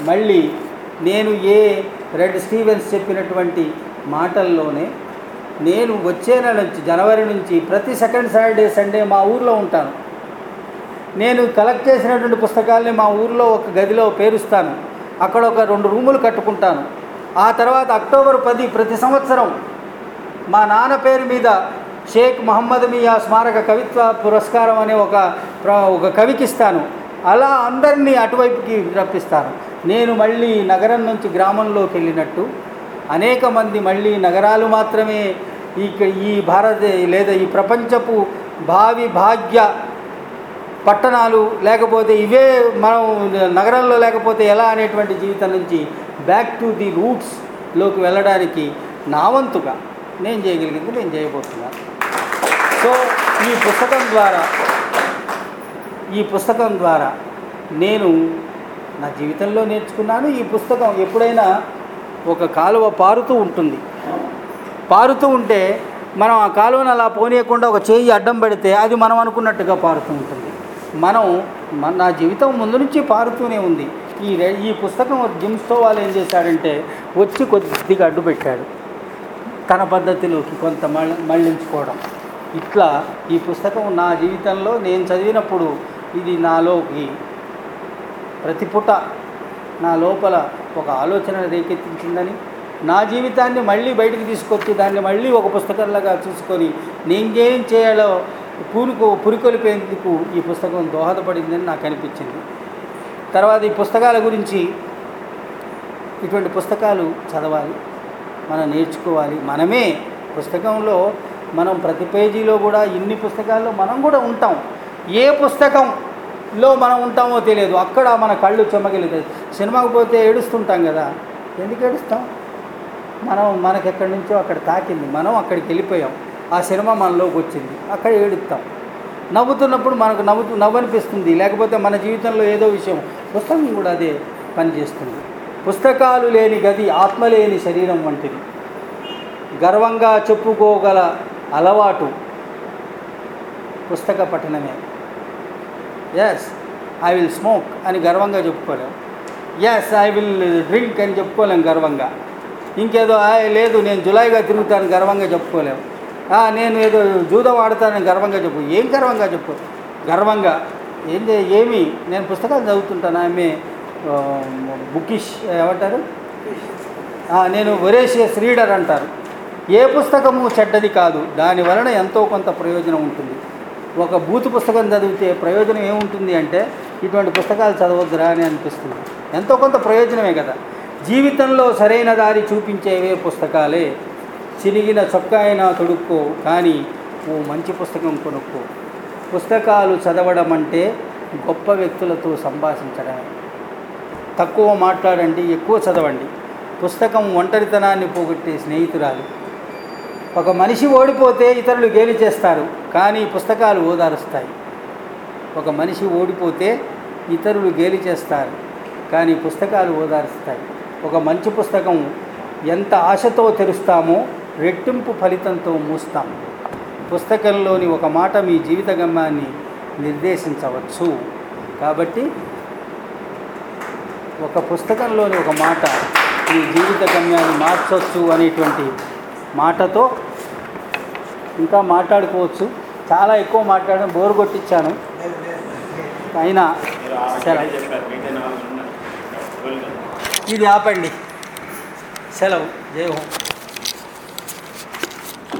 మళ్ళీ నేను ఏ రెడ్ స్టీవెన్స్ చెప్పినటువంటి మాటల్లోనే నేను వచ్చే నెల నుంచి జనవరి నుంచి ప్రతి సెకండ్ సాటర్డే సండే మా ఊర్లో ఉంటాను. నేను కలెక్ట్ చేసినటువంటి పుస్తకాల్ని మా ఊర్లో ఒక గదిలో పేరుస్తాను. అక్కడ ఒక రెండు రూములు కట్టుకుంటాను. ఆ తర్వాత అక్టోబర్ పది ప్రతి సంవత్సరం మా నాన్న పేరు మీద షేక్ మహమ్మద్ మియా స్మారక కవిత్వ పురస్కారం అనే ఒక ప్ర- ఒక కవికిస్తాను. అలా అందరినీ అటువైపుకి రప్పిస్తాను. నేను మళ్ళీ నగరం నుంచి గ్రామంలోకి వెళ్ళినట్టు అనేక మంది మళ్ళీ నగరాలు మాత్రమే ఈ ఈ భారత లేదా ఈ ప్రపంచపు భావి భాగ్య పట్టణాలు లేకపోతే ఇవే మనం నగరంలో లేకపోతే ఎలా అనేటువంటి జీవితం నుంచి బ్యాక్ టు ది రూట్స్లోకి వెళ్ళడానికి నా వంతుగా నేను చేయగలిగింది నేను చేయబోతున్నాను సో ఈ పుస్తకం ద్వారా ఈ పుస్తకం ద్వారా నేను నా జీవితంలో నేర్చుకున్నాను ఈ పుస్తకం ఎప్పుడైనా ఒక కాలువ పారుతూ ఉంటుంది. పారుతూ ఉంటే మనం ఆ కాలువను అలా పోనీయకుండా ఒక చేయి అడ్డం పడితే అది మనం అనుకున్నట్టుగా పారుతూ ఉంటుంది. మనం మన నా జీవితం ముందు నుంచి పారుతూనే ఉంది. ఈ ఈ పుస్తకం జిమ్స్తో వాళ్ళు ఏం చేశాడంటే వచ్చి కొద్దిగా అడ్డు పెట్టాడు. తన పద్ధతిలోకి కొంత మళ్ళించుకోవడం. ఇట్లా ఈ పుస్తకం నా జీవితంలో నేను చదివినప్పుడు ఇది నాలోకి ప్రతి పుట నా లోపల ఒక ఆలోచన రేకెత్తించిందని నా జీవితాన్ని మళ్ళీ బయటకు తీసుకొచ్చి దాన్ని మళ్ళీ ఒక పుస్తకంలాగా చూసుకొని నేను ఏం చేయాలో పూనుకు పురికొలిపేందుకు ఈ పుస్తకం దోహదపడిందని నాకు అనిపించింది. తర్వాత ఈ పుస్తకాల గురించి ఇటువంటి పుస్తకాలు చదవాలి మనం నేర్చుకోవాలి. మనమే పుస్తకంలో మనం ప్రతి పేజీలో కూడా ఇన్ని పుస్తకాల్లో మనం కూడా ఉంటాం. ఏ పుస్తకం లో మనం ఉంటామో తెలియదు. అక్కడ మన కళ్ళు చెమ్మగిలుతాయి సినిమాకు పోతే ఏడుస్తుంటాం కదా. ఎందుకు ఏడుస్తాం? మనం మనకి ఎక్కడి నుంచో అక్కడ తాకింది. మనం అక్కడికి వెళ్ళిపోయాం. ఆ సినిమా మనలోకి వచ్చింది. అక్కడ ఏడుస్తాం. నవ్వుతున్నప్పుడు మనకు నవ్వుతూ నవ్వనిపిస్తుంది. లేకపోతే మన జీవితంలో ఏదో విషయం. పుస్తకం కూడా అదే పనిచేస్తుంది పుస్తకాలు లేని గది ఆత్మ లేని శరీరం వంటిది. గర్వంగా చెప్పుకోగల అలవాటు పుస్తక పఠనమే. ఎస్ ఐ విల్ స్మోక్ అని గర్వంగా చెప్పుకోలేం. ఎస్ ఐ విల్ డ్రింక్ అని చెప్పుకోలేం గర్వంగా. ఇంకేదో లేదు నేను జులైగా తిరుగుతాను గర్వంగా చెప్పుకోలేం. నేను ఏదో జూదం ఆడతానని గర్వంగా చెప్పు. ఏం గర్వంగా చెప్పు? గర్వంగా? ఏం ఏమి? నేను పుస్తకాలు చదువుతుంటాను ఆమె బుకిష్ ఏమంటారు? నేను ఒరేషియస్ రీడర్ అంటారు. ఏ పుస్తకము చెడ్డది కాదు దాని వలన ఎంతో కొంత ప్రయోజనం ఉంటుంది. ఒక బూత్ పుస్తకం చదివితే ప్రయోజనం ఏముంటుంది అంటే ఇటువంటి పుస్తకాలు చదవద్దురా అని అనిపిస్తుంది. ఎంతో కొంత ప్రయోజనమే కదా. జీవితంలో సరైన దారి చూపించేవే పుస్తకాలే. చిరిగిన చొక్కా అయినా తొడుక్కో కానీ ఓ మంచి పుస్తకం కొనుక్కో. పుస్తకాలు చదవడం అంటే గొప్ప వ్యక్తులతో సంభాషించడమే. తక్కువ మాట్లాడండి ఎక్కువ చదవండి. పుస్తకం ఒంటరితనాన్ని పోగొట్టే స్నేహితురాలు. ఒక మనిషి ఓడిపోతే ఇతరులు గేలి చేస్తారు కానీ పుస్తకాలు ఓదారుస్తాయి. ఒక మనిషి ఓడిపోతే ఇతరులు గేలి చేస్తారు కానీ పుస్తకాలు ఓదారుస్తాయి. ఒక మంచి పుస్తకం ఎంత ఆశతో తెరుస్తామో రెట్టింపు ఫలితంతో మూస్తాం. పుస్తకంలోని ఒక మాట మీ జీవిత గమ్యాన్ని నిర్దేశించవచ్చు. కాబట్టి ఒక పుస్తకంలోని ఒక మాట మీ జీవిత గమ్యాన్ని మార్చవచ్చు అనేటువంటి మాటతో ఇంకా మాట్లాడుకోవచ్చు. చాలా ఎక్కువ మాట్లాడడం బోరు కొట్టించాను. అయినా సరే. ఇది ఆపండి. సెలవు. జై హోం.